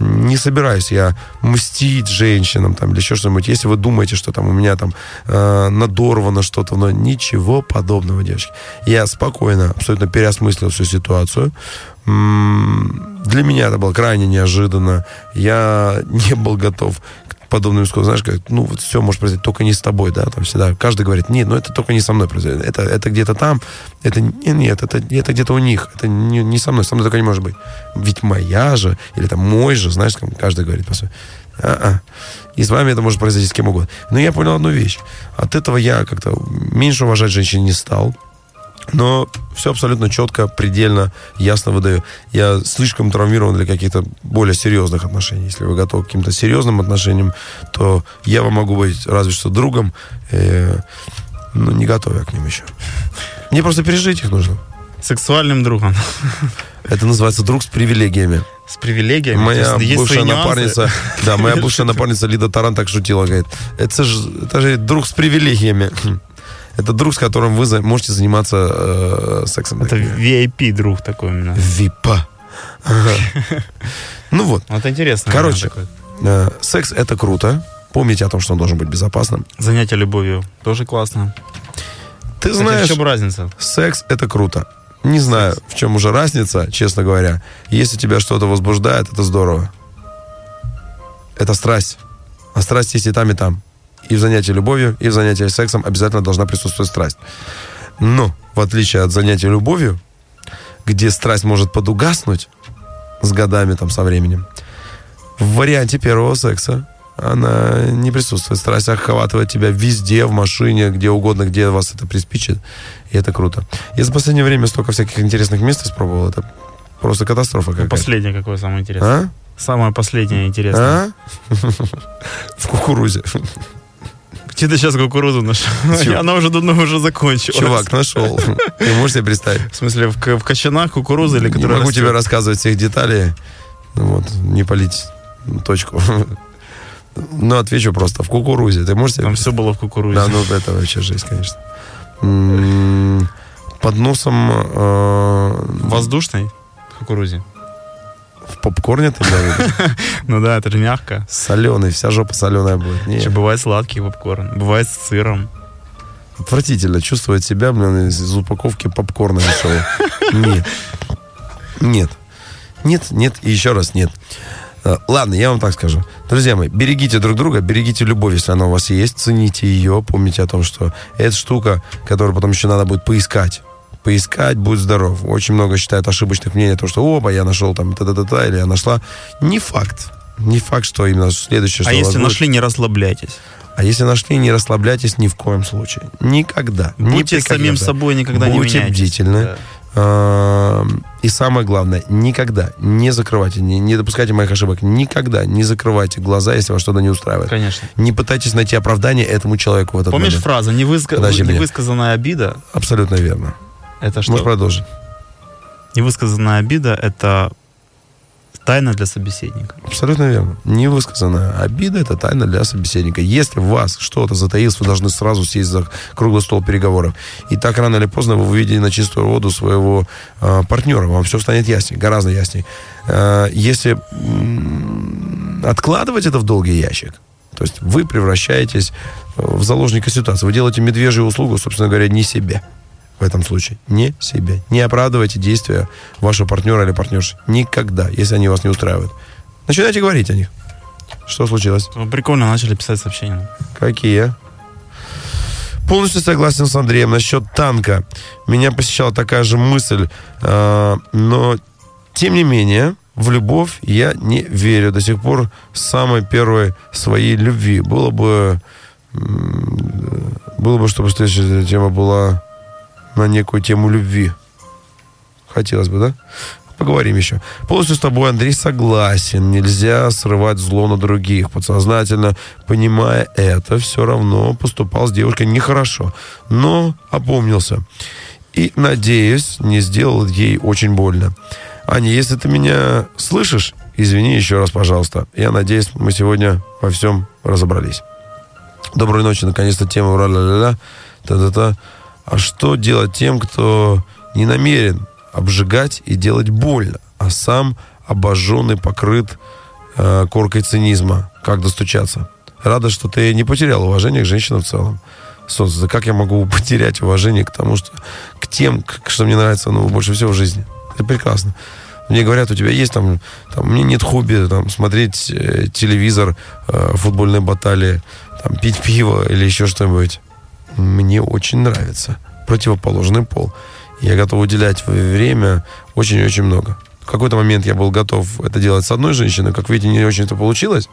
Не собираюсь я мстить женщинам там или еще что-нибудь. Если вы думаете, что там у меня там э, надорвано что-то, но ничего подобного, девочки. Я спокойно, абсолютно переосмыслил всю ситуацию. Для меня это было крайне неожиданно. Я не был готов к подобным исходам. Знаешь, как, ну, вот все может произойти только не с тобой, да, там всегда. Каждый говорит, нет, ну, это только не со мной произойдет. Это, это где-то там, это не- нет, это, это где-то у них. Это не, не со мной, со мной такое не может быть. Ведь моя же, или там мой же, знаешь, как каждый говорит по своему. А-а. И с вами это может произойти с кем угодно. Но я понял одну вещь. От этого я как-то меньше уважать женщин не стал. Но все абсолютно четко, предельно ясно выдаю. Я слишком травмирован для каких-то более серьезных отношений. Если вы готовы к каким-то серьезным отношениям, то я вам могу быть разве что другом, э, но не готов я к ним еще. Мне просто пережить их нужно. Сексуальным другом. Это называется друг с привилегиями. С привилегиями? Моя есть есть бывшая нюансы? напарница, да, моя бывшая напарница Лида Таран так шутила, говорит, это же, это же друг с привилегиями. Это друг, с которым вы за- можете заниматься э, сексом. Это VIP друг такой именно. Випа. Ну вот. Вот интересно. Короче, э, секс это круто. Помните о том, что он должен быть безопасным. Занятие любовью тоже классно. Ты знаешь, в чем разница? секс это круто. Не знаю, в чем уже разница, честно говоря. Если тебя что-то возбуждает, это здорово. Это страсть. А страсть есть и там, и там. И в занятии любовью, и в занятии сексом обязательно должна присутствовать страсть. Но, в отличие от занятия любовью, где страсть может подугаснуть с годами, там, со временем, в варианте первого секса она не присутствует. Страсть охватывает тебя везде, в машине, где угодно, где вас это приспичит. И это круто. Я за последнее время столько всяких интересных мест испробовал. Это Просто катастрофа какая-то. Последнее какое самое интересное? А? Самое последнее интересное. А? В кукурузе. Где ты сейчас кукурузу нашел? Она уже давно уже закончилась. Чувак, нашел. Ты можешь себе представить? В смысле, в, в кочанах кукурузы или Не могу растет? тебе рассказывать всех деталей. Ну Вот, не полить точку. Ну, отвечу просто. В кукурузе. Ты можешь себе Там все было в кукурузе. Да, ну это вообще жесть, конечно. Под носом э, Воздушной кукурузе? В попкорне виду? Ну да, это же мягко. Соленый, вся жопа соленая будет. Еще бывает сладкий попкорн, бывает с сыром. Отвратительно чувствовать себя, блин, из упаковки попкорна дешевого. Нет. Нет. Нет, нет и еще раз нет. Э, Ладно, я вам так скажу. Друзья мои, берегите друг друга, берегите любовь, если она у вас есть, цените ее, помните о том, что это штука, которую потом еще надо будет поискать. Поискать, будь здоров. Очень много считают ошибочных мнений, то, что оба, я нашел там та-та-та, или я нашла. Не факт. Не факт, что именно следующее, что А у вас если будет. нашли, не расслабляйтесь. А если нашли, не расслабляйтесь ни в коем случае. Никогда. Ни Будьте каких самим собой, никогда не Будьте меняйтесь. бдительны. Эм, И самое главное, никогда не закрывайте, не, не допускайте моих ошибок. Никогда не закрывайте глаза, если вас что-то не устраивает. Конечно. Не пытайтесь найти оправдание этому человеку в этот Помнишь момент. фразу «Невыска-. «невысказанная обида»? Абсолютно верно. Это что? Можешь продолжить. Невысказанная обида – это тайна для собеседника. Абсолютно верно. Невысказанная обида – это тайна для собеседника. Если в вас что-то затаилось, вы должны сразу сесть за круглый стол переговоров. И так рано или поздно вы выведете на чистую воду своего э, партнера. Вам все станет яснее, гораздо яснее. Э, если м, откладывать это в долгий ящик, то есть вы превращаетесь в заложника ситуации. Вы делаете медвежью услугу, собственно говоря, не себе в этом случае. Не себе. Не оправдывайте действия вашего партнера или партнерши. Никогда, если они вас не устраивают. Начинайте говорить о них. Что случилось? Ну, Прикольно, начали писать сообщения. Какие? Полностью согласен с Андреем насчет танка. Меня посещала такая же мысль, э, но тем не менее в любовь я не верю до сих пор самой первой своей любви. Было бы, было бы, чтобы следующая тема была на некую тему любви. Хотелось бы, да? Поговорим еще. Полностью с тобой, Андрей, согласен. Нельзя срывать зло на других. Подсознательно, понимая это, все равно поступал с девушкой нехорошо. Но опомнился. И, надеюсь, не сделал ей очень больно. Аня, если ты меня слышишь, извини еще раз, пожалуйста. Я надеюсь, мы сегодня во всем разобрались. Доброй ночи, наконец-то тема ра-ля-ля-ля, та-та-та. А что делать тем, кто не намерен обжигать и делать больно, а сам обожженный, покрыт э, коркой цинизма? Как достучаться? Рада, что ты не потерял уважение к женщинам в целом. Солнце, как я могу потерять уважение к тому, что к тем, к- что мне нравится ну, больше всего в жизни? Это прекрасно. Мне говорят, у тебя есть там, там, у меня нет хобби, там, смотреть э, телевизор, э, футбольные баталии, там, пить пиво или еще что-нибудь. Мне очень нравится противоположный пол. Я готов уделять время очень-очень много. В какой-то момент я был готов это делать с одной женщиной, как видите, не очень это получилось.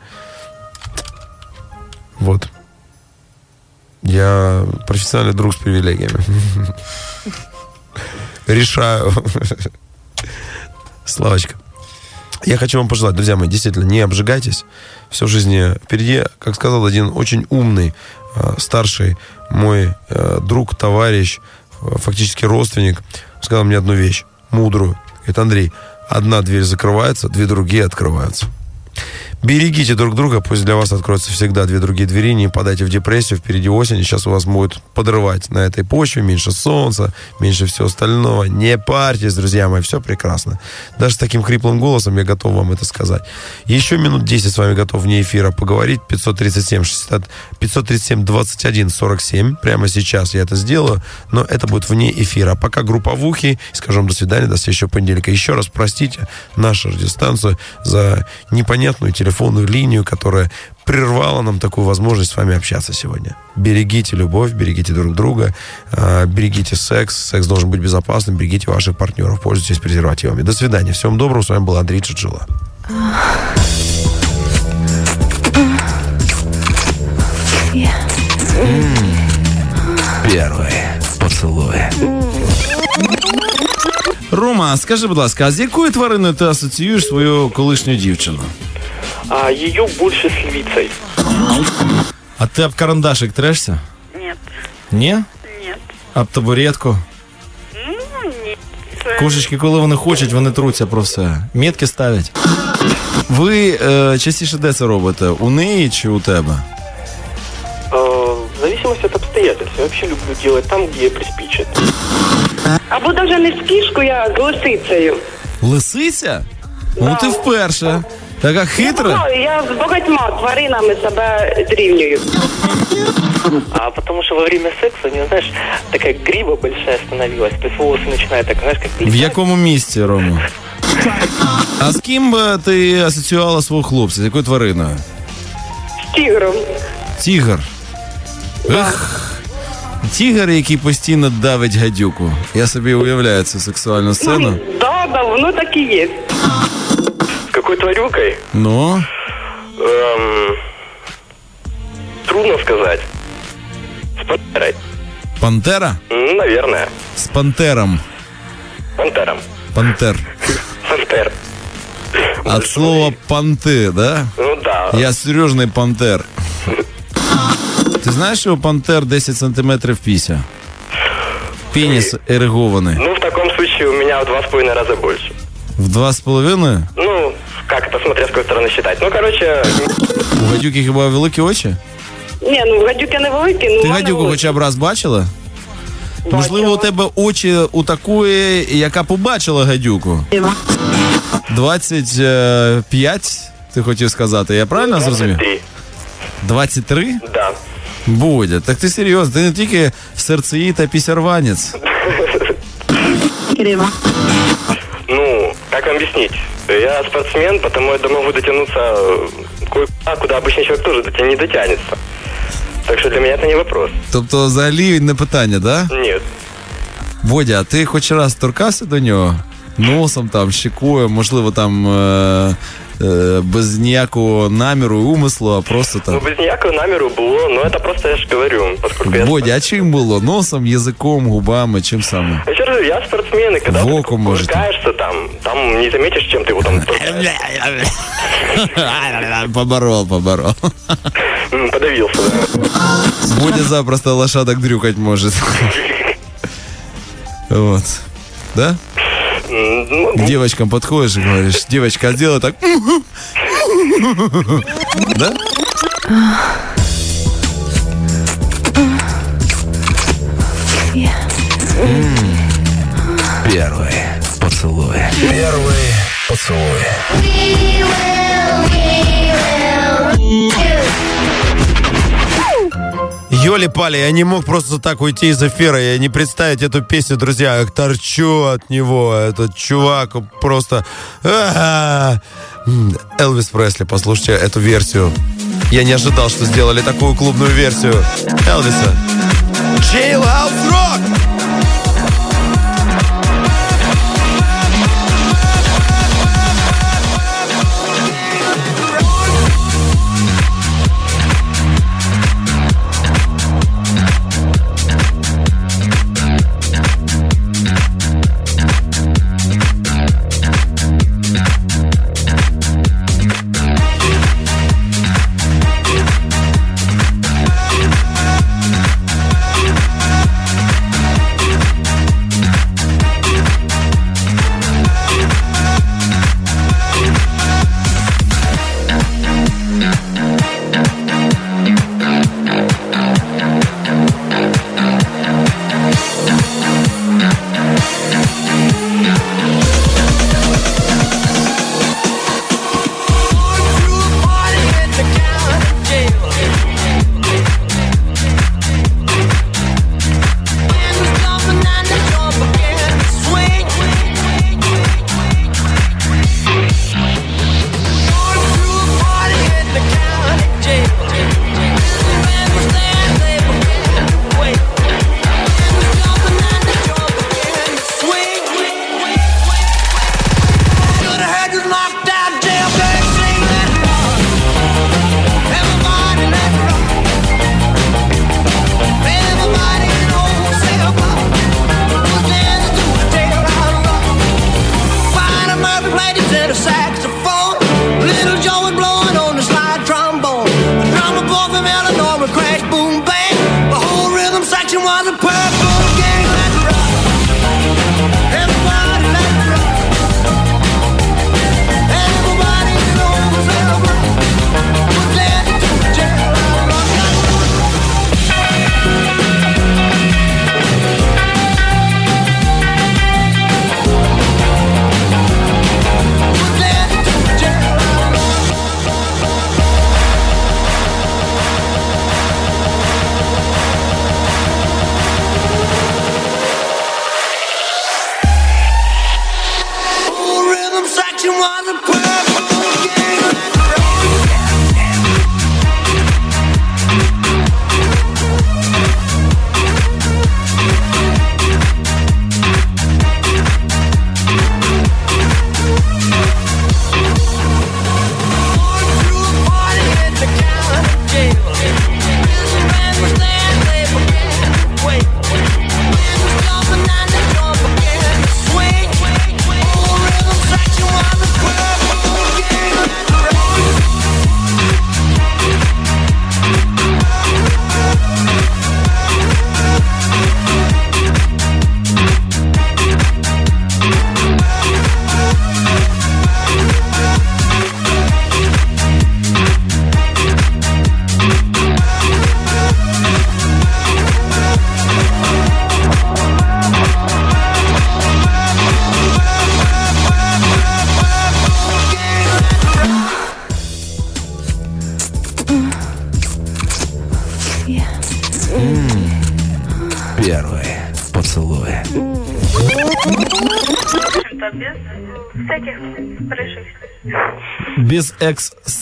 Вот. Я профессиональный друг с привилегиями. Решаю. Славочка. Я хочу вам пожелать, друзья мои, действительно, не обжигайтесь. Все в жизни впереди, как сказал один очень умный, э, старший мой э, друг, товарищ, э, фактически родственник, сказал мне одну вещь, мудрую. Говорит, Андрей, одна дверь закрывается, две другие открываются. Берегите друг друга, пусть для вас откроются всегда две другие двери, не падайте в депрессию, впереди осень, сейчас у вас будет подрывать на этой почве, меньше солнца, меньше всего остального. Не парьтесь, друзья мои, все прекрасно. Даже с таким хриплым голосом я готов вам это сказать. Еще минут 10 с вами готов вне эфира поговорить. 537 60, 537 21 47. Прямо сейчас я это сделаю, но это будет вне эфира. А пока групповухи, скажем до свидания, до следующего понедельника. Еще раз простите нашу радиостанцию за непонятную телефонную линию, которая прервала нам такую возможность с вами общаться сегодня. Берегите любовь, берегите друг друга, э, берегите секс. Секс должен быть безопасным, берегите ваших партнеров, пользуйтесь презервативами. До свидания. Всем доброго. С вами был Андрей Чуджила. Первый поцелуй. Рома Рома, скажи, будь ласка, а з якою твариною ти асоціюєш свою колишню дівчину? А ее больше с львицей. А ти об карандашик трешся? Нет. Ні? Нет. Об табуретку? Ну, нет. Кошечки, коли вони хочуть, вони труться про все. Метки ставлять. Ви е, частіше де це робите? У неї чи у тебе? Э, в зависимости от обстоятельств. Я вообще люблю делать там, где приспичит. Або даже не з кішкою, а з лисицею. Лисиця? Ну ти вперше. Така хитра. Ну, я з багатьма тваринами себе зрівнюю. А потому что во время секса у нее, знаешь, такая грива большая становилась. То есть волосы начинают так, знаешь, как В якому місці, Рома? А з ким би ти асоціювала свого хлопця? З якою твариною? З тігром. Тігр. Ех. Тігр, який постійно давить гадюку. Я собі уявляю цю сексуальну сцену. Да, да, воно так і є. С какой тварюкой? Ну, Эм, трудно сказать. С пантерой. пантера? М, Наверное. З пантером. Пантером. Пантер. Пантер. От слова панти, да? Ну да. Я серйозний пантер. Ти знаєш, що у пантер 10 сантиметрів піся? Пеніс ерегований. Ну, в таком случае у меня в два с половиной раза больше. В два з половиною? Ну, как это, смотря с какой стороны считать. Ну, короче, У гадюки хіба великі очі? Ні, ну гадюки невеликі, ну Ти в мене гадюку великі. хоча б раз бачила? Можливо, у тебе очі у такої, яка побачила гадюку. 25, ти хотів сказати, я правильно зрозумів? 23? да. Бодя, так ти серйозно, ти не тільки серцеїд, а пісярванець. Ну, как вам объяснить? Я спортсмен, потому я могу дотянуться э, куда обычный человек тоже не дотянется. Так что для меня это не вопрос. Тобто, взагалі не питання, да? Нет. Бодя, а ти хоч раз торкався до нього? Носом там, щекою, можливо, там е- е- без ніякого наміру і умислу, а просто Ну, там. без никакого намеру было, но это просто я же говорю, поскольку я... Бодя, а чим було? Носом, язиком, губами, чим саме? Еще раз, я спортсмен, и когда В ты око, может. кувыркаешься там, там не заметишь, чем ты его там Поборол, поборол. М, подавился. да. Бодя запросто лошадок дрюкать может. Вот. Да? К девочкам подходишь и говоришь, девочка, а сделай так. Да? Первый поцелуй. Первый поцелуй. Ёли-пали, я не мог просто так уйти из эфира, я не представить эту песню, друзья, как торчу от него, этот чувак просто... Элвис Пресли, послушайте эту версию. Я не ожидал, что сделали такую клубную версию Элвиса. Jailhouse Rock!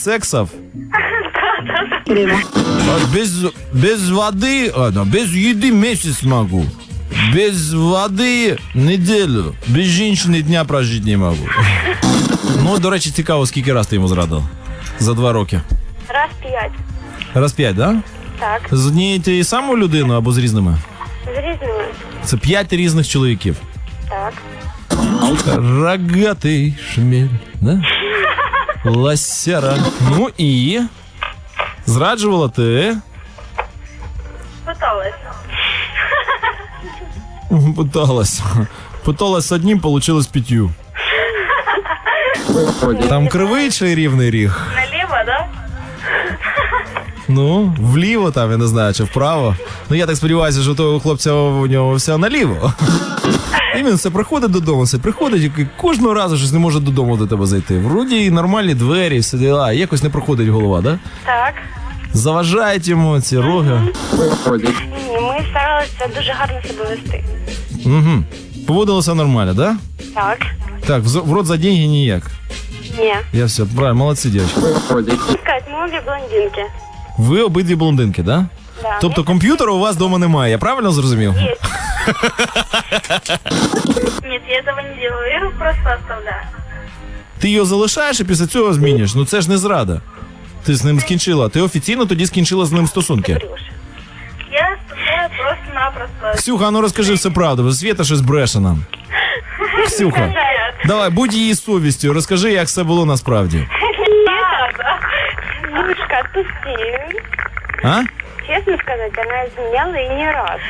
экс-сексов? Да, да, да. А без, без воды, а, да, без еды месяц могу. Без води неделю. Без жінки дня прожити не можу. Ну, до речі, цікаво, скільки раз ти йому зрадив? За два роки. Раз п'ять. Раз п'ять, так? Да? Так. З однією тією самою людиною або з різними? З різними. Це п'ять різних чоловіків. Так. Рогатий шмель, да? Лосяра. Ну і. Зраджувала ти. Пыталась. Пыталась. Пыталась з одним, получилось п'ятью. Там кривий чи рівний ріг? Налево, да? Ну, вліво там, я не знаю, чи вправо. Ну я так сподіваюся, що того хлопця у нього все наліво. І він все приходить додому, все приходить, і кожного разу щось не може додому до тебе зайти. Вроді і нормальні двері, все діла, якось не проходить голова, да? Так. Заважають йому ці роги. Ні, ми старалися дуже гарно себе вести. Угу. Поводилося нормально, да? Так. Так, в, в рот за деньги ніяк. Ні. Я все, правильно, молодці, дівчатки. Сказать, мы обе блондинки. Ви обидві блондинки, да? Да. Тобто комп'ютера у вас вдома немає, я правильно зрозумів? Есть. Нет, я этого не делаю, я его просто оставляю. Ти його залишаєш і після цього змінюєш. Ну це ж не зрада. Ти з ним скінчила. Ти офіційно тоді скінчила з ним стосунки. Я оставляю просто-напросто. Ксюха, а ну розкажи все правду, бо Свєта щось бреше нам. Ксюха, давай, будь її совістю, розкажи, як все було насправді. Девушка, отпусти. А? Честно сказать, она изменяла и не раз.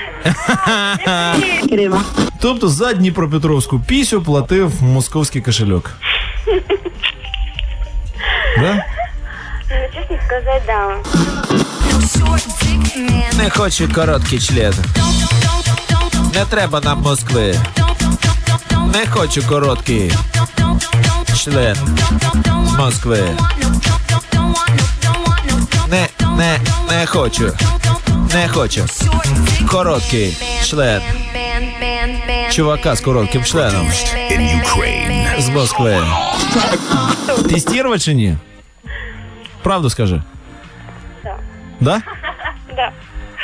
Тобто за Дніпропетровську пісю платив московський кошельок. Да? Ну, честно сказать, да. Не хочу короткий член. Не треба нам Москви. Не хочу короткий член з Москви. Не, не, не хочу. Не хочу. Короткий член. Чувака з коротким членом. З Москви. Ти стерва чи ні? Правду скажи. Да. Да? Да.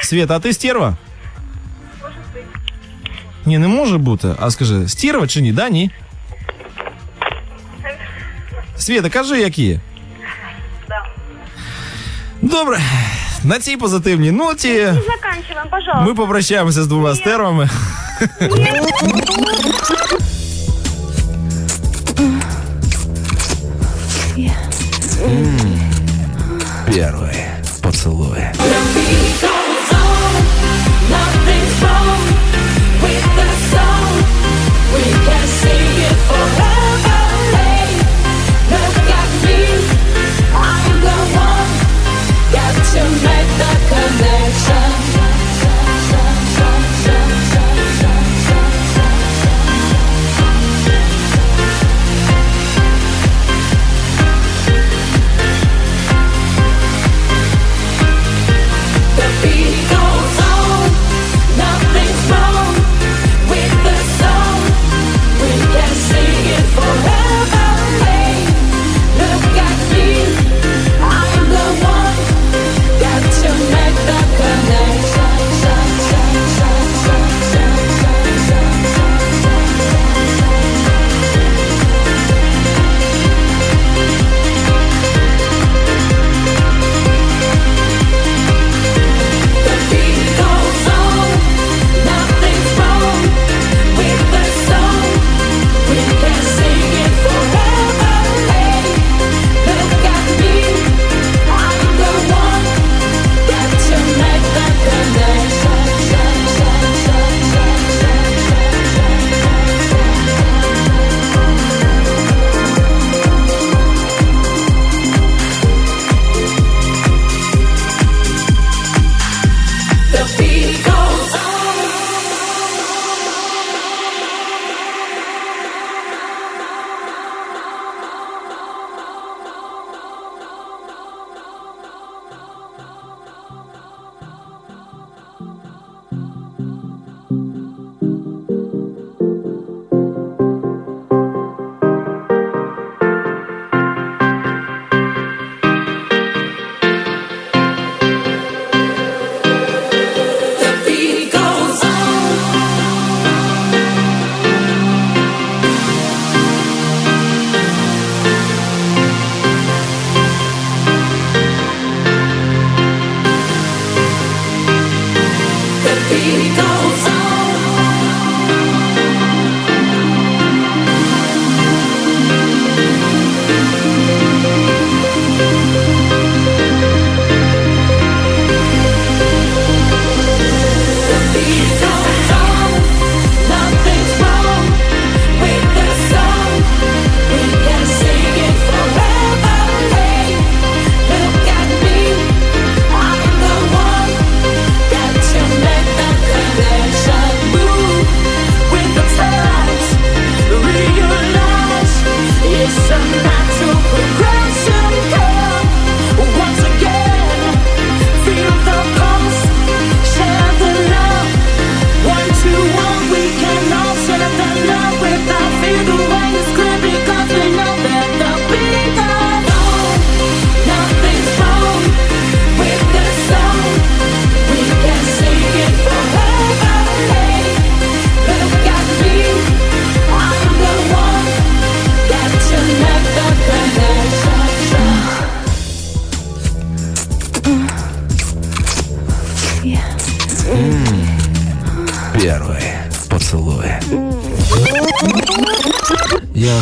Света, а ти стерва? Ні, не може бути. А скажи, стерва чи ні? Да, ні? Света, кажи, як є. Да. Добре. На цій позитивній ноті Заканчиваем, пожалуйста. ми попрощаємося з двома стервами. Первый поцелуй.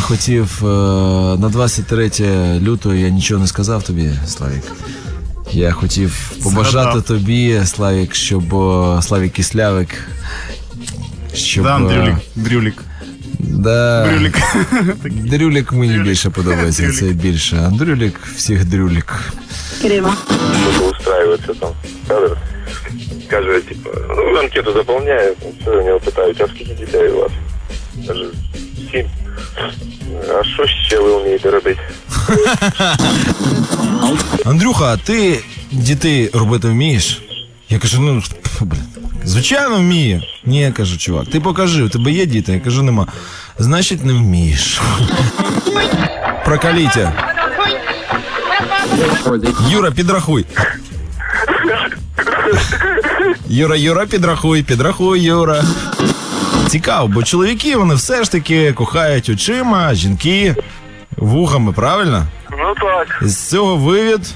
Хотів е, на 23 лютого я нічого не сказав тобі, Славік. Я хотів побажати Згадав. тобі, Славік, щоб Славік Кислявик. Щоб, Да, е, Андрюлік. Дрюлік. Да. Дрюлік. Дрюлік мені більше подобається, це більше. Андрюлік всіх дрюлік. Кто-то устраивается там. Кадр. Скажет, типа, ну, анкету заполняет, все, у него питают, а скільки дітей у вас? Каже, сім. А що ще ви вмієте робити? Андрюха, ти дітей робити вмієш? Я кажу, ну, блін, звичайно вмію. Ні, я кажу, чувак, ти покажи, у тебе є діти? Я кажу, нема. Значить, не вмієш. Прокаліття. Юра, підрахуй. Юра, Юра, підрахуй, підрахуй, Юра. Цікаво, бо чоловіки вони все ж таки кохають очима, жінки вухами, правильно? Ну так. З цього вивід.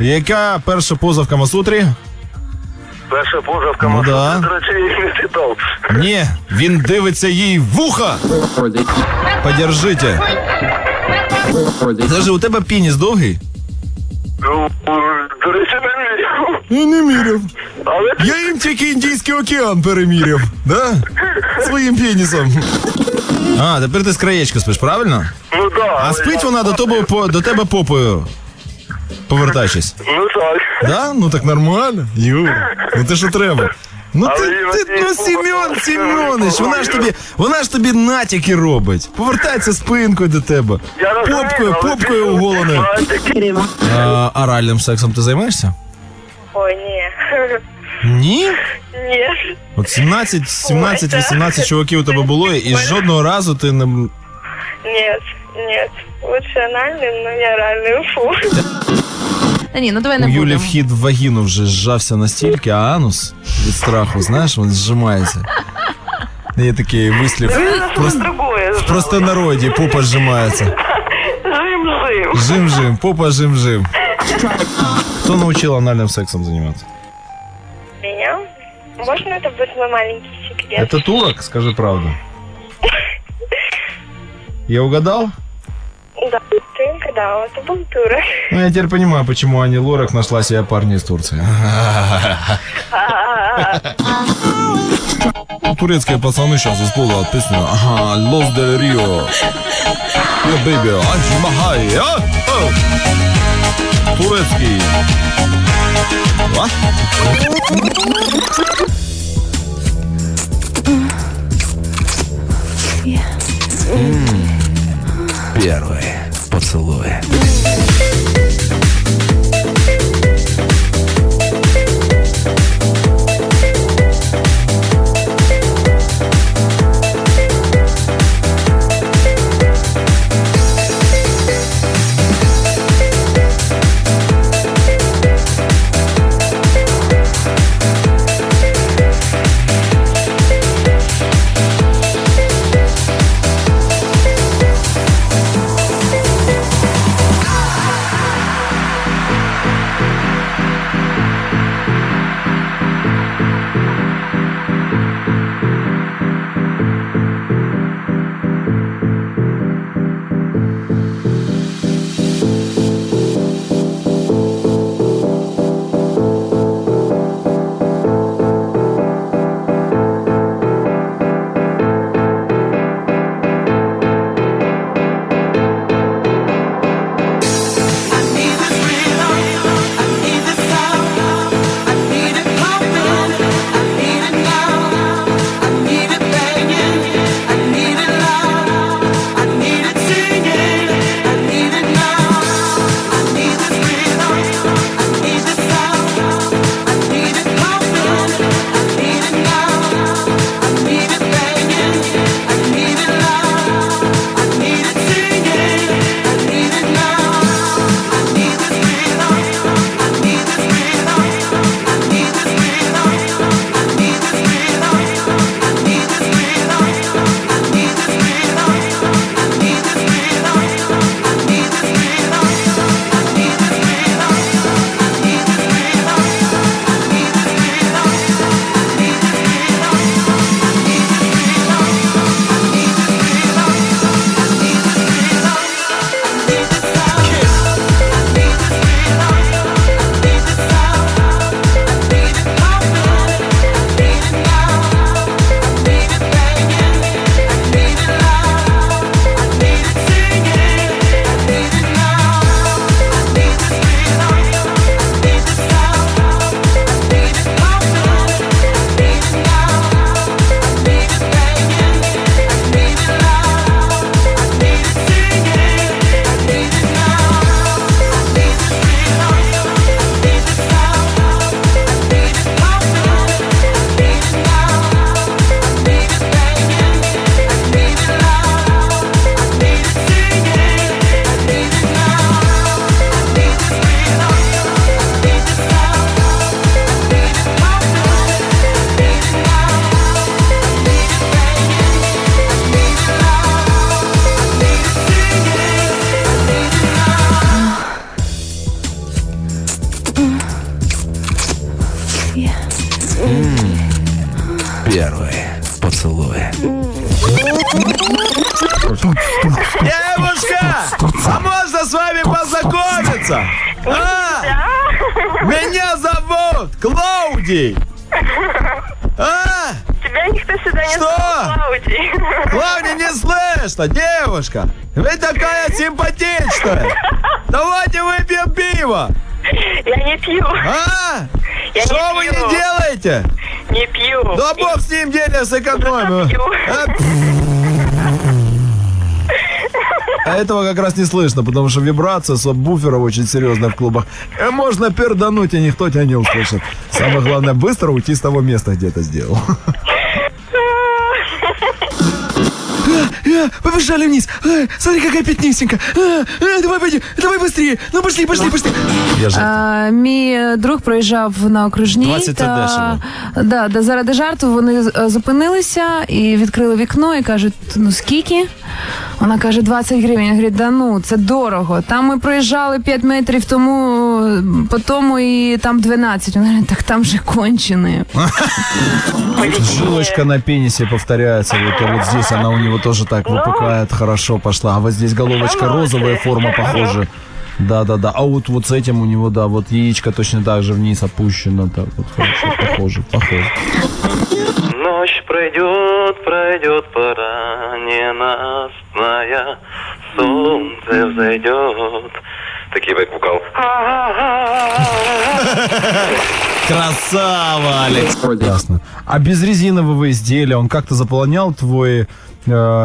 Яка перша поза в Камасутрі? Перша поза в Ну да. До речі, їх не читав. Ні, він дивиться їй в вуха. Подержите. Скажи, у тебе пініс довгий? Ну, до речі. Я не міряв. Але Я їм тільки Індійський океан переміряв. Да? Своїм пенісом. А, тепер ти з краєчка спиш, правильно? Ну да. А спить я- вона до тебе, по- до тебе попою. Повертаючись. Ну так. Да? Ну так нормально. Юр, ну те, що треба. Ну Але ти, ти ну, і Сім'он, вона ж тобі, вона ж тобі натяки робить. Повертається спинкою до тебе. Попкою, попкою оголеною. А, оральним сексом ти займаєшся? Ой, ні. Ні? Ні. От 17, 17, 18 чуваків у тебе було, і жодного разу ти не. Нет, нет. Лучше анальный, но не оральный. Фу. Та ні, ну давай У Юлі будемо. вхід в вагіну вже зжався настільки, а анус від страху, знаєш, він зжимається. Є такий вислів. Просто, другое. в простонароді попа зжимається. Жим-жим. Жим-жим, попа жим-жим. Хто навчив анальним сексом займатися? Меня? Можно это будет мой маленький секрет? Это турок, скажи правду. Я угадал? Да, ты когда? Это был турок. Ну, я теперь понимаю, почему Ани Лорак нашла себе парня из Турции. Турецкие пацаны сейчас исполняют песню Los del Rio. Yeah, baby, а? О! Турецкий. А? Первый поцелуй. раз не слышно, потому что вибрация сабвуфера очень серьезная в клубах. Э, Можно пердануть, и никто тебя не услышит. Самое главное, быстро уйти с того места, где это сделал. А, Побежали вниз. А, Смотри, какая пятнистенька. А, а, Давай, пойди, давай быстрее. Ну пошли, пошли, пошли. Я же А, мій е, друг проїжджав на окружній. 20 це та, да, да, заради жарту вони е, зупинилися і відкрили вікно і кажуть, ну скільки? Вона каже, 20 гривень. Я говорю, да ну, це дорого. Там ми проїжджали 5 метрів тому, е, по тому і там 12. Вона говорить, так там же конченые. Жилочка на пенисе повторяется. Вот, вот здесь она у него тоже так выпукает, хорошо пошла. А вот здесь головочка розовая, форма похожа. Да-да-да. А вот, вот с этим у него, да, вот яичко точно так же вниз опущено. Так вот хорошо, похоже, похоже. Пройдет, пройдет пора ненастная, солнце взойдет. Такие бэк-вокал. Красава, Алекс. Ясно. А без резинового изделия он как-то заполонял твой э,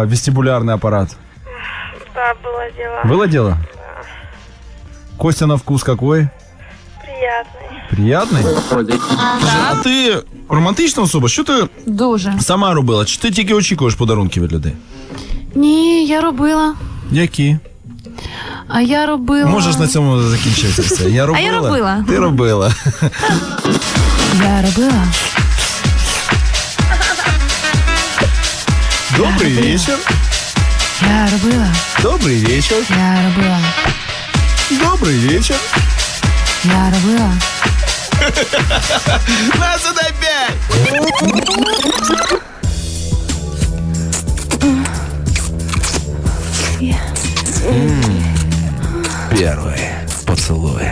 вестибулярный аппарат? Да, было дело. Было дело? Костя на вкус какой? Приятный. Приятний? А ти романтична особа? Що ти Дуже. сама робила? Чи ти тільки очікуєш подарунки від людей? Ні, я робила. Які? А я робила. Можеш на цьому закінчити все. Я А робила. я робила. Ти робила. Я робила. Добрий вечір. Я робила. Добрий вечір. Я робила. Добрий вечір. Я робила. На сюди п'ять. Первый поцелуй.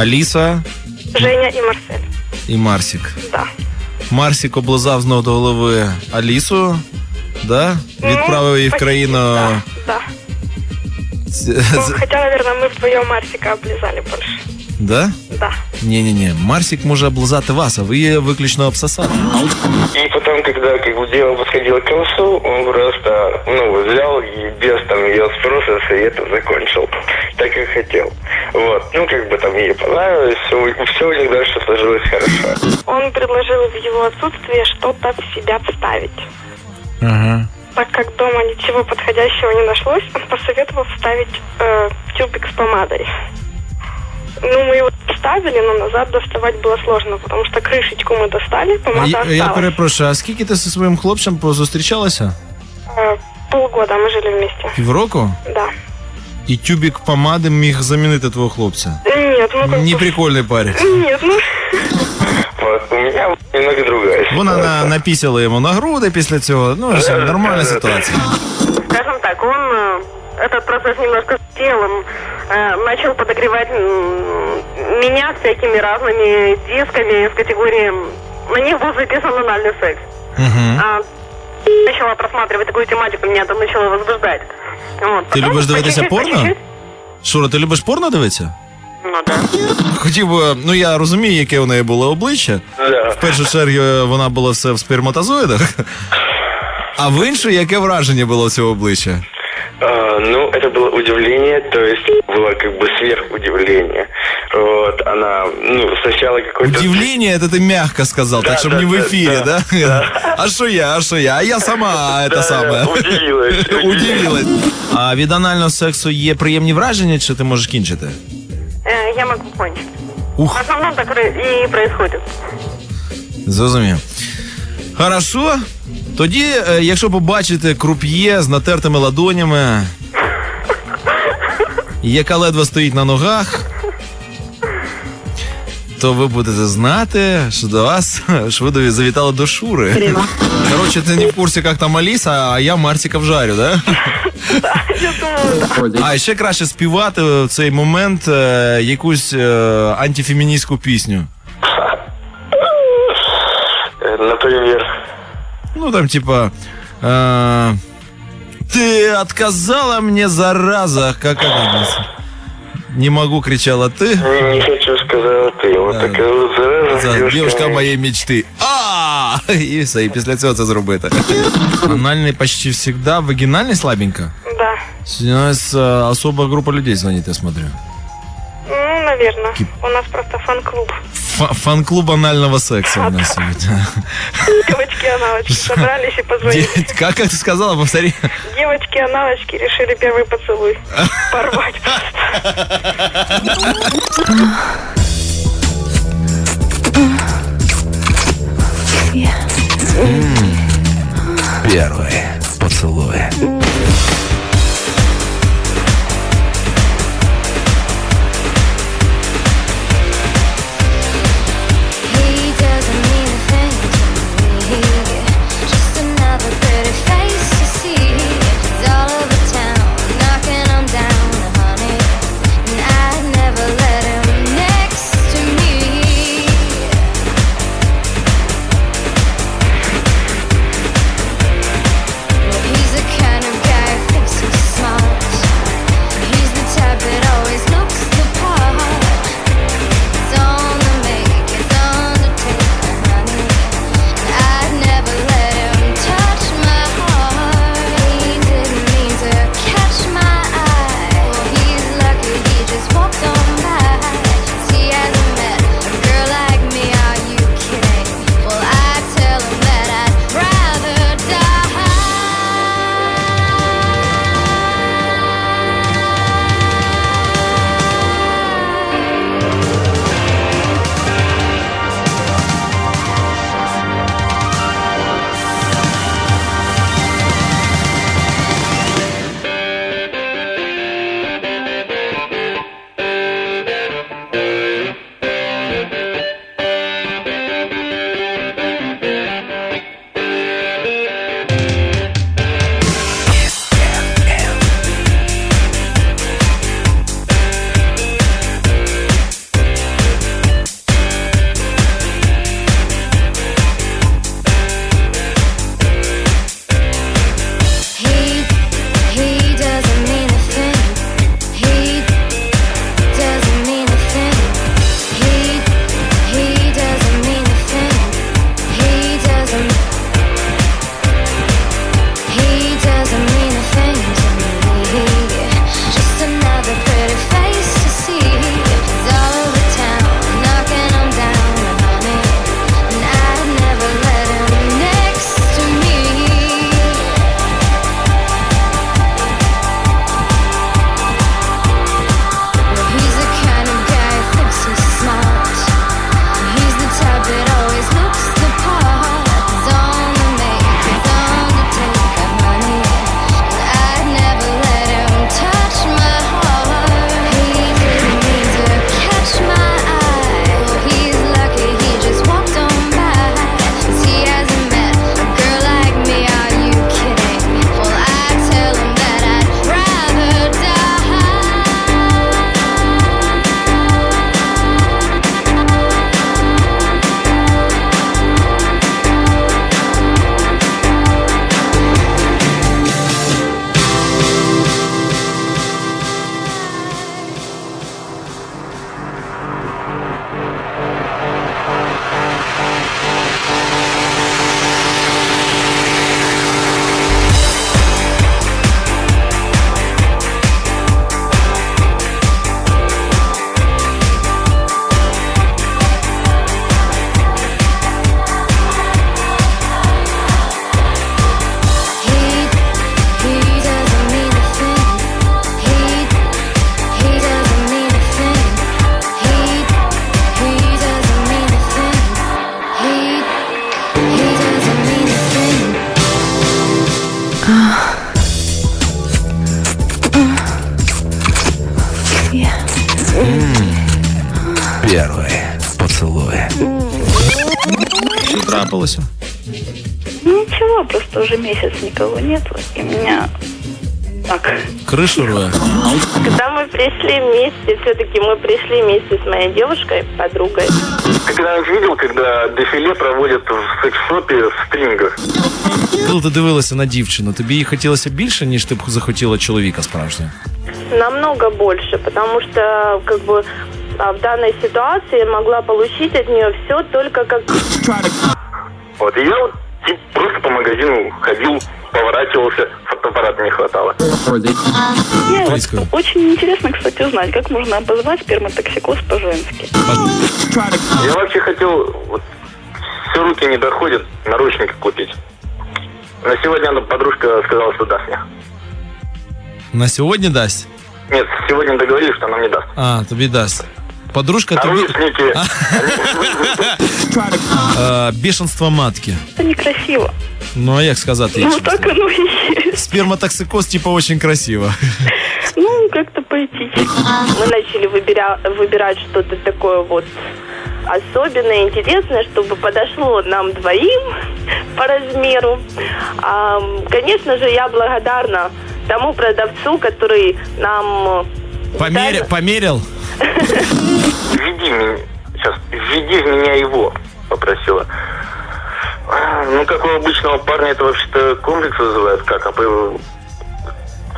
Аліса Женя и Марсель. і Марсік. Да. Марсік облизав знову до голови Алісу, да? відправив її в почти, країну. Да. Ц- Ну, ц- хотя, наверное, мы вдвоем Марсика облизали больше. Да? Да. Ні-ні-ні, Марсік може облизати вас, а ви її виключно обсосати. И потом, когда как бы дело подходило к концу, он просто, ну, взял и без там ее спроса совета закончил, так как хотел. Вот, ну, как бы там ей понравилось, все, все у них дальше сложилось хорошо. Он предложил в его отсутствие что-то в себя вставить. Ага. Так как дома ничего подходящего не нашлось, он посоветовал вставить э, тюбик с помадой. Ну, мы его вставили, но назад доставать было сложно, потому что крышечку мы достали, А помада я, я осталась. перепрошую, а скільки ти зі своїм хлопцем позустрічалася? Э, полгода мы жили вместе. Півроку? Да. І тюбік помади міг замінити твого хлопця. Нет, ну как Не бы- прикольний парень. Нет, ну... Вот, у меня немного другая Вона на, напісяла йому на груди після цього. Ну, все, нормальна ситуація. Скажем так, он э, этот процесс немножко сделан, э, начал подогревать м, меня всякими разными дисками с категории на них был записан анальный секс. А, начала просматривать такую тематику, меня там начало возбуждать. Вот. Ти любиш дивитися порно? Шура, ти любиш порно дивитися? Ну да. Хотів би, ну я розумію, яке у неї було обличчя. В першу чергу вона була все в сперматозоїдах. А в іншу, яке враження було цього обличчя? А, ну, это было удивление, то есть было как бы сверхудивление. Вот, она, ну, сначала какой-то... Удивление, это ты мягко сказал, так Да, чтобы да, не в да, эфире, да? да, А что я, а что я? А я сама это Да, саме. удивилась, Удивилась. А від анального сексу є приємні враження, чи ти можеш кінчити? Э, я могу кончить. Ух. В основном так и происходит. Зрозумів. Хорошо. Тоді, е, якщо побачите круп'є з натертими ладонями, яка ледве стоїть на ногах, то ви будете знати, що до вас ви завітали до Шури. Коротше, ти не в курсі, як там Аліса, а я Марсіка вжарю, да? А ще краще співати в цей момент е, якусь е, антифеміністську пісню. Например, Ну, там типа... э, ты отказала мне, зараза, как она? Не могу, кричала ты. не, не хочу сказать ты, вот такая вот зараза, За- девушка Девушка моя. моєї мечти. А! І все, і після цього це зробити. Анальний почти всегда, вагинальний слабенько. Да. Сегодня у нас э, особая группа людей звонит, я смотрю. Ну, наверное. У нас просто фан-клуб. Фа- Фан-клуб анального секса у нас сегодня. Девочки-аналочки собрались и позвонили. Как ты сказала, повтори. Девочки-аналочки решили первый поцелуй порвать. Первый поцелуй. месяц никого нет, и меня так. Крышу рве. Когда мы пришли вместе, все-таки мы пришли вместе с моей девушкой, подругой. Ты когда-нибудь видел, когда дефиле проводят в секс-шопе в стрингах? Коли ти дивилася на дівчину, тобі їй хотілося більше, ніж ти б захотіла чоловіка справжнього? Намного больше, потому что как бы а, в данной ситуации я могла получить от нее все только как... Вот, и я вот типа, просто по магазину ходил, поворачивался, фотоаппарата не хватало. Очень интересно, кстати, узнать, как можно обозвать сперматоксикоз по-женски. Я вообще хотел, вот, все руки не доходят, наручники купить. На сегодня одна подружка сказала, что даст мне. На сьогодні дасть? Нет, сегодня договорились, что она мне даст. А, тобі дасть. Подружка тобі. Наручники. Е, бешенство матки. Это некрасиво. Ну а як сказати? Ну, так оно и есть. Сперматоксикоз, типа, очень красиво. Ну, как-то поэтично. Мы начали выбира- выбирать что-то такое вот особенное, интересное, чтобы подошло нам двоим по размеру. А, конечно же, я благодарна тому продавцу, который нам э, Померя... Померил? Введи меня, сейчас, введи в меня его, попросила. А, Ну, как у обычного парня, это вообще-то комплекс вызывает, как, а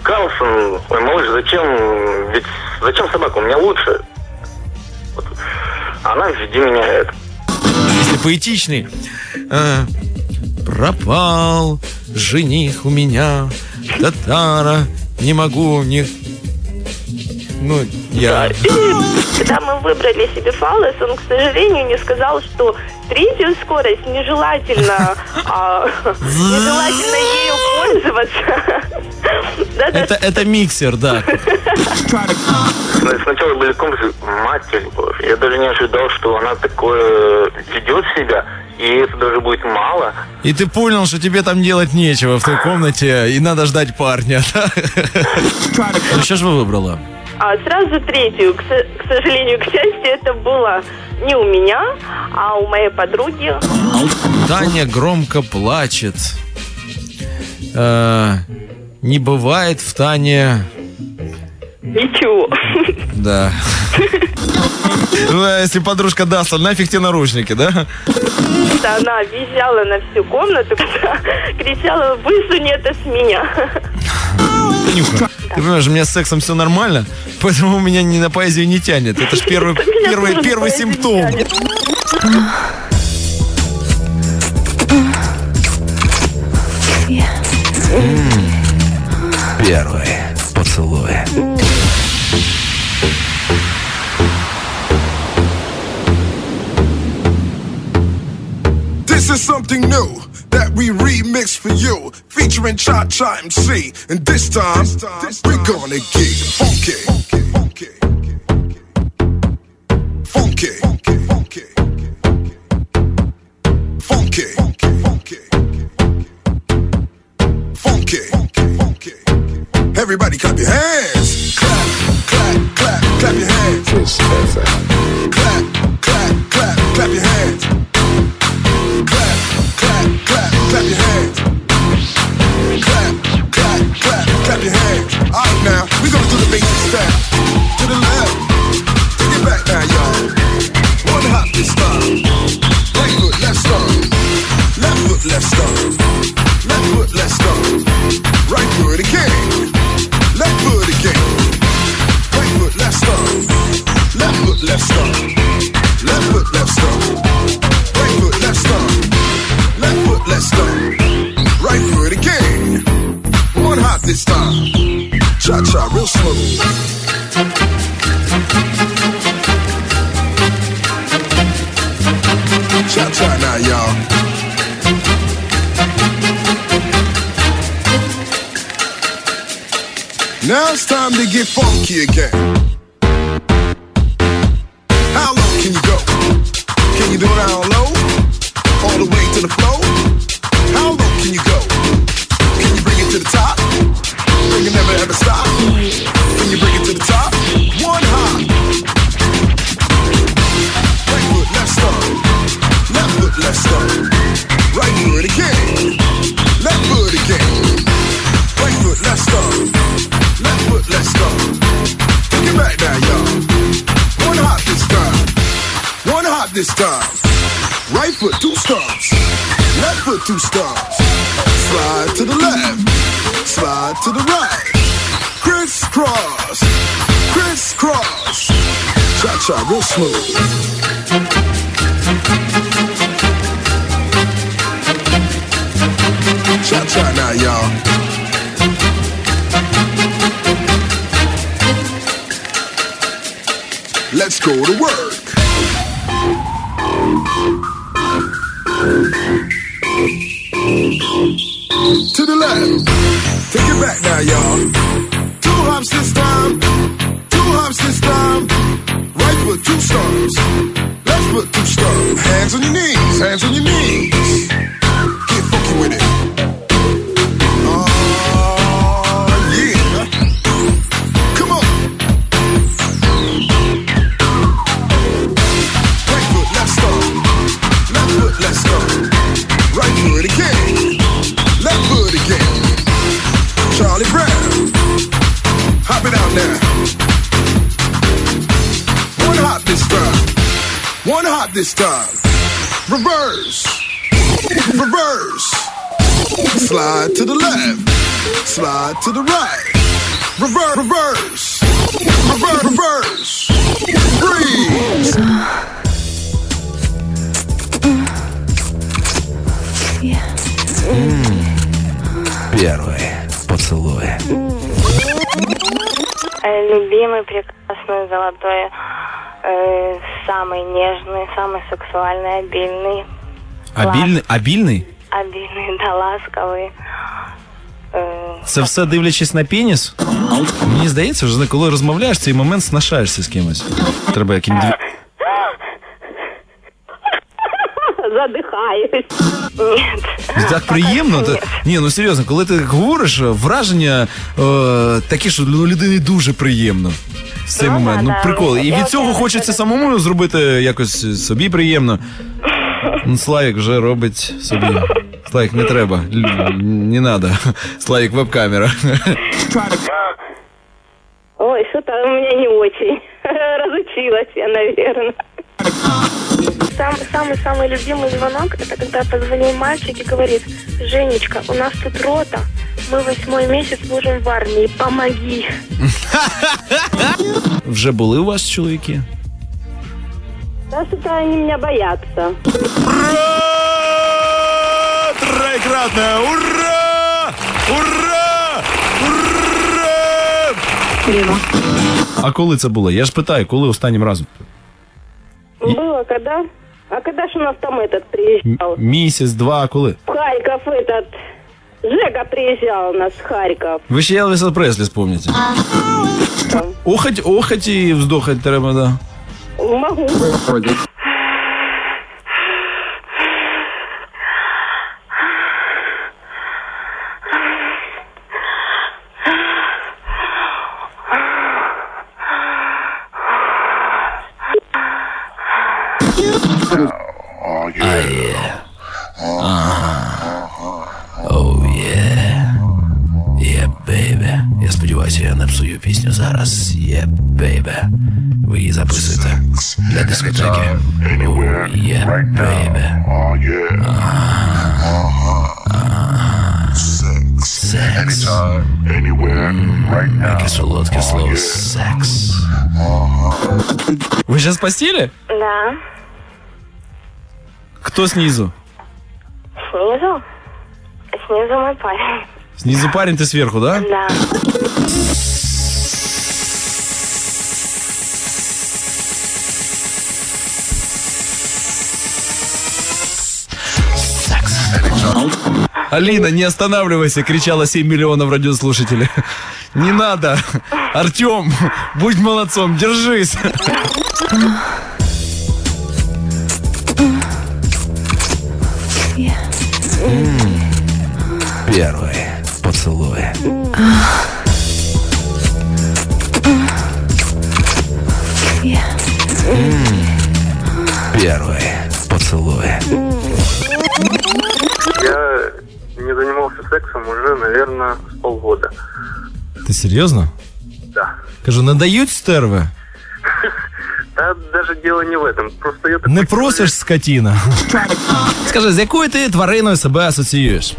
Карлсон, ой, малыш, зачем, ведь зачем собака, у меня лучше. Вот. Она введи меня это. Если поэтичный. Э, пропал жених у меня, татара, не могу, не... Ну, я... Когда мы выбрали себе фалос, он, к сожалению, не сказал, что третью скорость нежелательно, а, нежелательно ею пользоваться. Это, это миксер, да. Сна- Сначала были комплексы, матерь божья, я даже не ожидал, что она такое ведет себя, и это даже будет мало. И ты понял, что тебе там делать нечего в той комнате, и надо ждать парня. Ну что ж вы выбрала? А сразу третью, к, к сожалению, к счастью, это было не у меня, а у моей подруги. Таня громко плачет. Э, не бывает в Тане... Ничего. Да. Ну, а если подружка даст, нафиг тебе наручники, да? Да, Она визжала на всю комнату, кричала, высунь это с меня. Танюха, ты понимаешь, у меня с сексом все нормально, поэтому меня ни на поэзию не тянет. Это ж первый, первый, первый симптом. тянет. Первый поцелуй. This is something new that we remix for you, featuring Cha Cha MC. And this time, we're gonna get funky. Funky. Funky. самый нежный, самый сексуальный, обильный, Обільний? Обільний? обильный, да, ласковый. Э, Це все дивлячись на пеніс? Мені здається, вже коли розмовляєш, цей момент снашаєшся з кимось. Треба яким дві. Задыхаюсь. Нет. Так приємно. Та... Ні, ну серйозно, коли ти говориш, враження е, такі, що ну, людині дуже приємно. В цей Ну, момент. да, Ну, да. прикол. І Я від от цього зараз хочеться самому зробити якось собі приємно. Ну, Славік вже робить собі. Славік, не треба. Л- Не надо. Славік, веб-камера. Ой, что-то у меня не очень. Разучилась я, наверное. Самый-самый любимый звонок, это когда позвонил мальчик и говорит, Женечка, у нас тут рота, мы восьмой месяц служим в армии, помоги. Вже були у вас чоловіки? Да что-то они меня боятся. Троекратное ура! Ура! Ура! А коли це було? Я ж питаю, коли останнім разом? Было когда? А когда ж у нас там этот приезжал? Місяць, два, коли? В Харьков этот... Жека приезжал у нас в Харьков. Ви ще Елвіса Преслі спомните. Охать, охать і вздохать треба, да. Могу. Oh, yeah, baby. Anywhere, right now. Солодке слово. Секс. Ви зараз в постелі? Да. Хто снизу? Снизу? Снизу мой парень. Снизу парень, ты сверху, да? Да. Алина, не останавливайся, кричала 7 миллионов радиослушателей. Не надо. Артем, будь молодцом, держись. Первый поцелуй. Первый поцелуй не занимался сексом уже, наверное, с полгода. Ти серйозно? Да. Кажу, не дають стерви? Да, даже дело не в этом. Просто я такой Не просиш скотіна. Скажи, з якою ти твариною себе асоціюєш?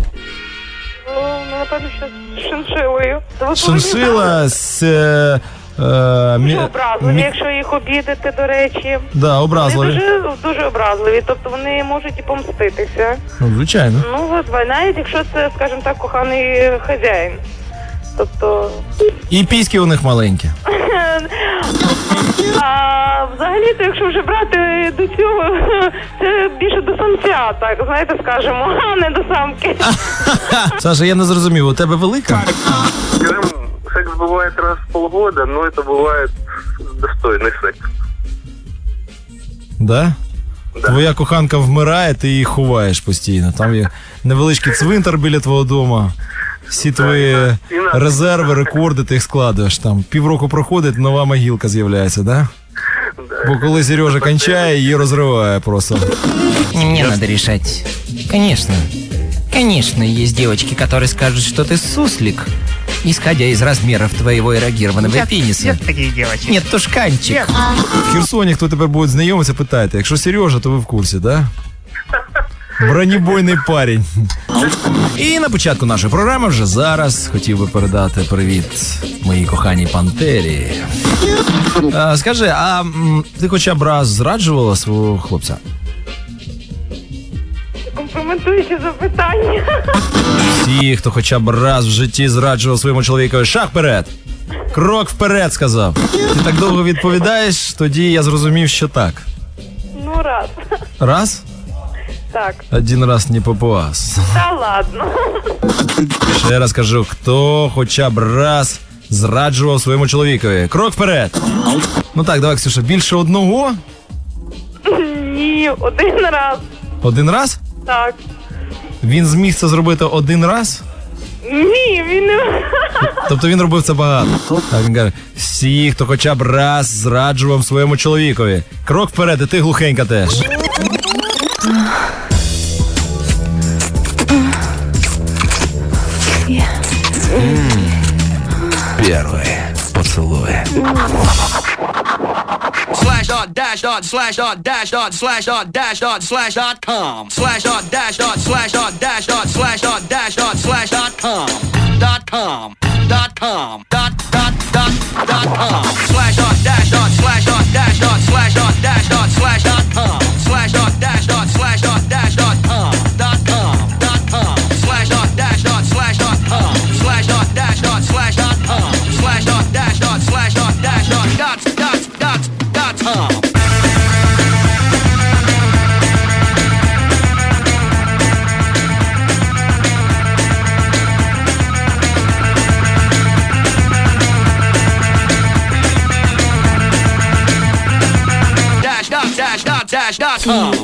Ну, ну, напевно, що з шиншилою. Шиншила з. Е, е, мі- Дуже образливі, мі- якщо їх обідати, до речі. Да, образливі. Вони дуже, дуже образливі, тобто вони можуть і помститися. Ну, звичайно. Ну, от, навіть якщо це, скажімо так, коханий хазяїн. Тобто. І піськи у них маленькі. А взагалі-то, якщо вже брати до цього, це більше до самця, так, знаєте, скажемо, а не до самки. Саша, я не зрозумів, у тебе велика? Скажем, секс бывает раз в полгода, но это бывает достойный секс. Да? Твоя коханка вмирає, ти її ховаєш постійно. Там є невеличкий цвинтар біля твого дому. Всі твої резерви, рекорди ти їх складуєш. Там півроку проходить, нова могилка з'являється, да? Бо коли Сережа кончає, її розриває просто. Не мне надо решать. Конечно. Конечно, есть девочки, которые скажут, что ты суслик, Исходя из размеров твоего эрогированного Я- пениса. я такие девочки. Нет, тушканчик. В Херсоні, хто тепер буде знайомитися, питайте. Якщо Сережа, то ви в курсі, да? Бронебойний парень. І на початку нашої програми вже зараз хотів би передати привіт моїй коханій Пантері. А, скажи, а м, ти хоча б раз зраджувала свого хлопця? Компрометуючі запитання. Всі, хто хоча б раз в житті зраджував своєму чоловікові, шаг вперед! Крок вперед, сказав. Ти так довго відповідаєш, тоді я зрозумів, що так. Ну, раз. Раз? Так. Один раз не попас. Та ладно. Ще раз кажу, хто хоча б раз зраджував своєму чоловікові. Крок вперед. Ну так, давай, Ксюша, більше одного? Ні, один раз. Один раз? Так. Він зміг це зробити один раз? Ні, він не. Тобто він робив це багато. Так він каже: всі, хто хоча б раз зраджував своєму чоловікові. Крок вперед, і ти глухенька теж. Первый поцелуй. slash dot dash dot slash dot dash dot slash dot dash dot slash dot com slash dot dash dot slash dot dash dot slash dot dash dot slash dot com dot com dot com dot dot dot dot com slash dot dash dot slash dot dash dot slash dot dash dot slash dot com slash dot dash dot slash dot dash Time.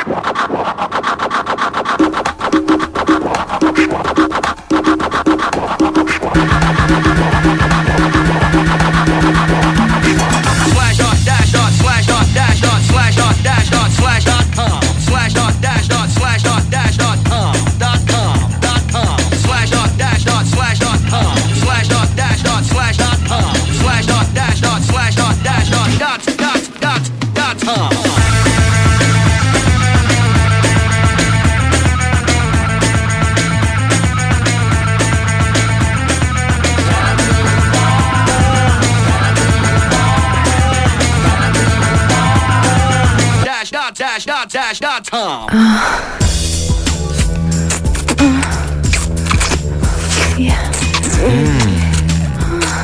dash dot com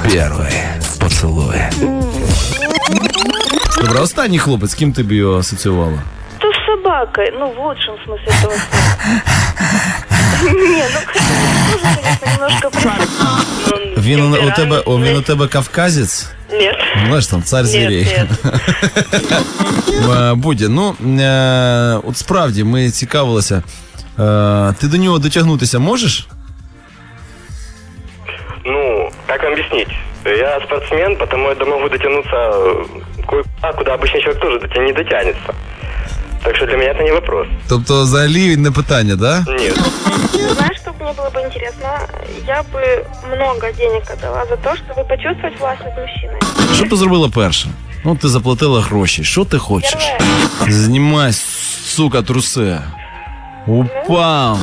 Первый поцелуй. Добре, останній хлопець, з ким ти б його асоціювала? То собакой, ну, в лучшем смысле этого слова. Не, ну, тоже, конечно, немножко при- Він у, у тебе о, він у тебе кавказець? Нет. Знаєш, там цар Нет, звірей. Е, Будя, ну е, от справді ми цікавилися. Е, Ти до нього дотягнутися можеш? Ну, как вам объяснить? Я спортсмен, потому я могу дотянуться э, кое-куда, куда обычный человек тоже доти- не дотянется. Так что для меня это не вопрос. Тобто, взагалі не питання, да? Нет. Знаешь, что мне было бы интересно? Я бы много денег отдала за то, чтобы почувствовать власть над мужчиной. Що б ти зробила перше? Ну, ти заплатила гроші. Що ти хочеш? Знімай, сука, труси. Упав.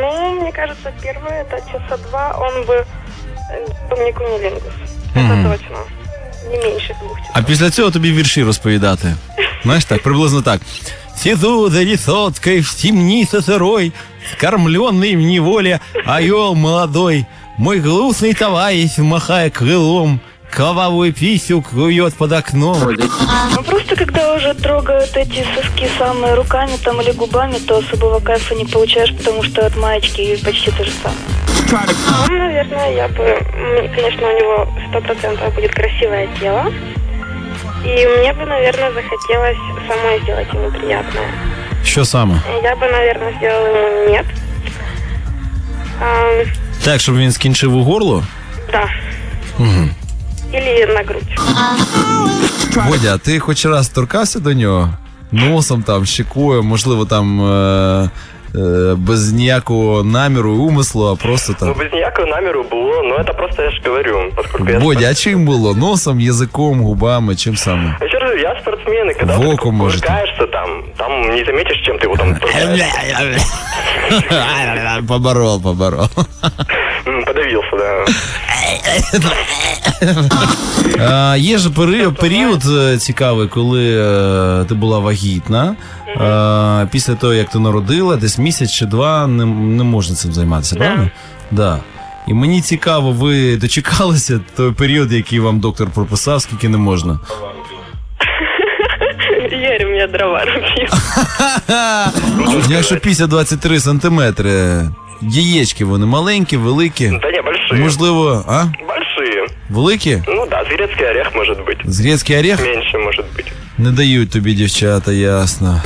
Ну, мне кажется, первое, это часа два он бы э, дал мне кунилингус. Это Мгм. точно. Не меньше двух часов. А після цього тобі вірші розповідати. Знаєш так, приблизно так. Сиду за висоткой в темнице сырой, Скормленный в неволе орел молодой, Мой грустный товарищ, махая крылом, Кровавую писю клюет под окном. Ну, просто когда уже трогают эти соски самые руками там или губами, то особого кайфа не получаешь, потому что от маечки почти то же самое. Ну, наверное, я бы... Конечно, у него сто процентов будет красивое тело. И мне бы, наверное, захотелось самой сделать ему приятное. Що саме? Я бы, наверное, сделала ему нет. Ам, Так, щоб він скінчив у горло? да. Угу. Или на грудь. Бодя, а ти хоч раз торкався до нього? Носом там, щекою, можливо, там е, без ніякого наміру, умислу, а просто Ну, там. без ніякого наміру було, но это просто я же говорю, поскольку я Бодя, а чим було? Носом, язиком, губами, чим саме? Я еще раз говорю, я спортсмен, и когда В ты око, может. кувыркаешься там, там не заметишь, чем ты его там толкаешь. Поборол, поборол. М, да. Є ж період, е, цікавий, коли е, ти була вагітна. Після того, як ти народила, десь місяць чи два не, можна цим займатися, правильно? Да. І мені цікаво, ви дочекалися той період, який вам доктор прописав, скільки не можна. Ярь, у меня дрова рубил. Якщо після 23 сантиметри, яєчки вони маленькі, великі. Да не, большие. Можливо, а? Большие. Великі? Ну да, грецкий орех может быть. З грецький орех? Меньше может быть. Не дають тобі дівчата, ясно.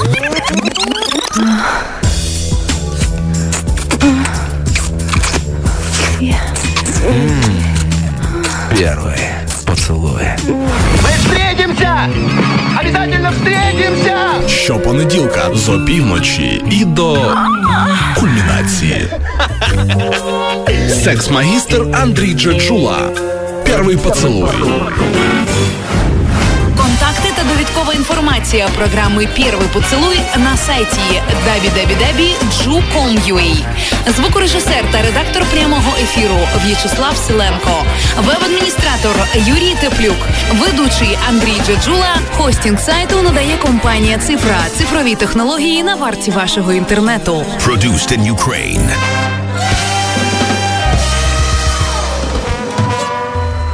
Первый Щопонеділка з опівночі і до кульмінації. Секс-магістр Андрій Джеджула. Перший поцелуй. Інформація програми Первый поцелуй на сайті www.ju.com.ua Звукорежисер та редактор прямого ефіру В'ячеслав Силенко, веб-адміністратор Юрій Теплюк, ведучий Андрій Джаджула. Хостінг сайту надає компанія Цифра. Цифрові технології на варті вашого інтернету. Produced in Ukraine.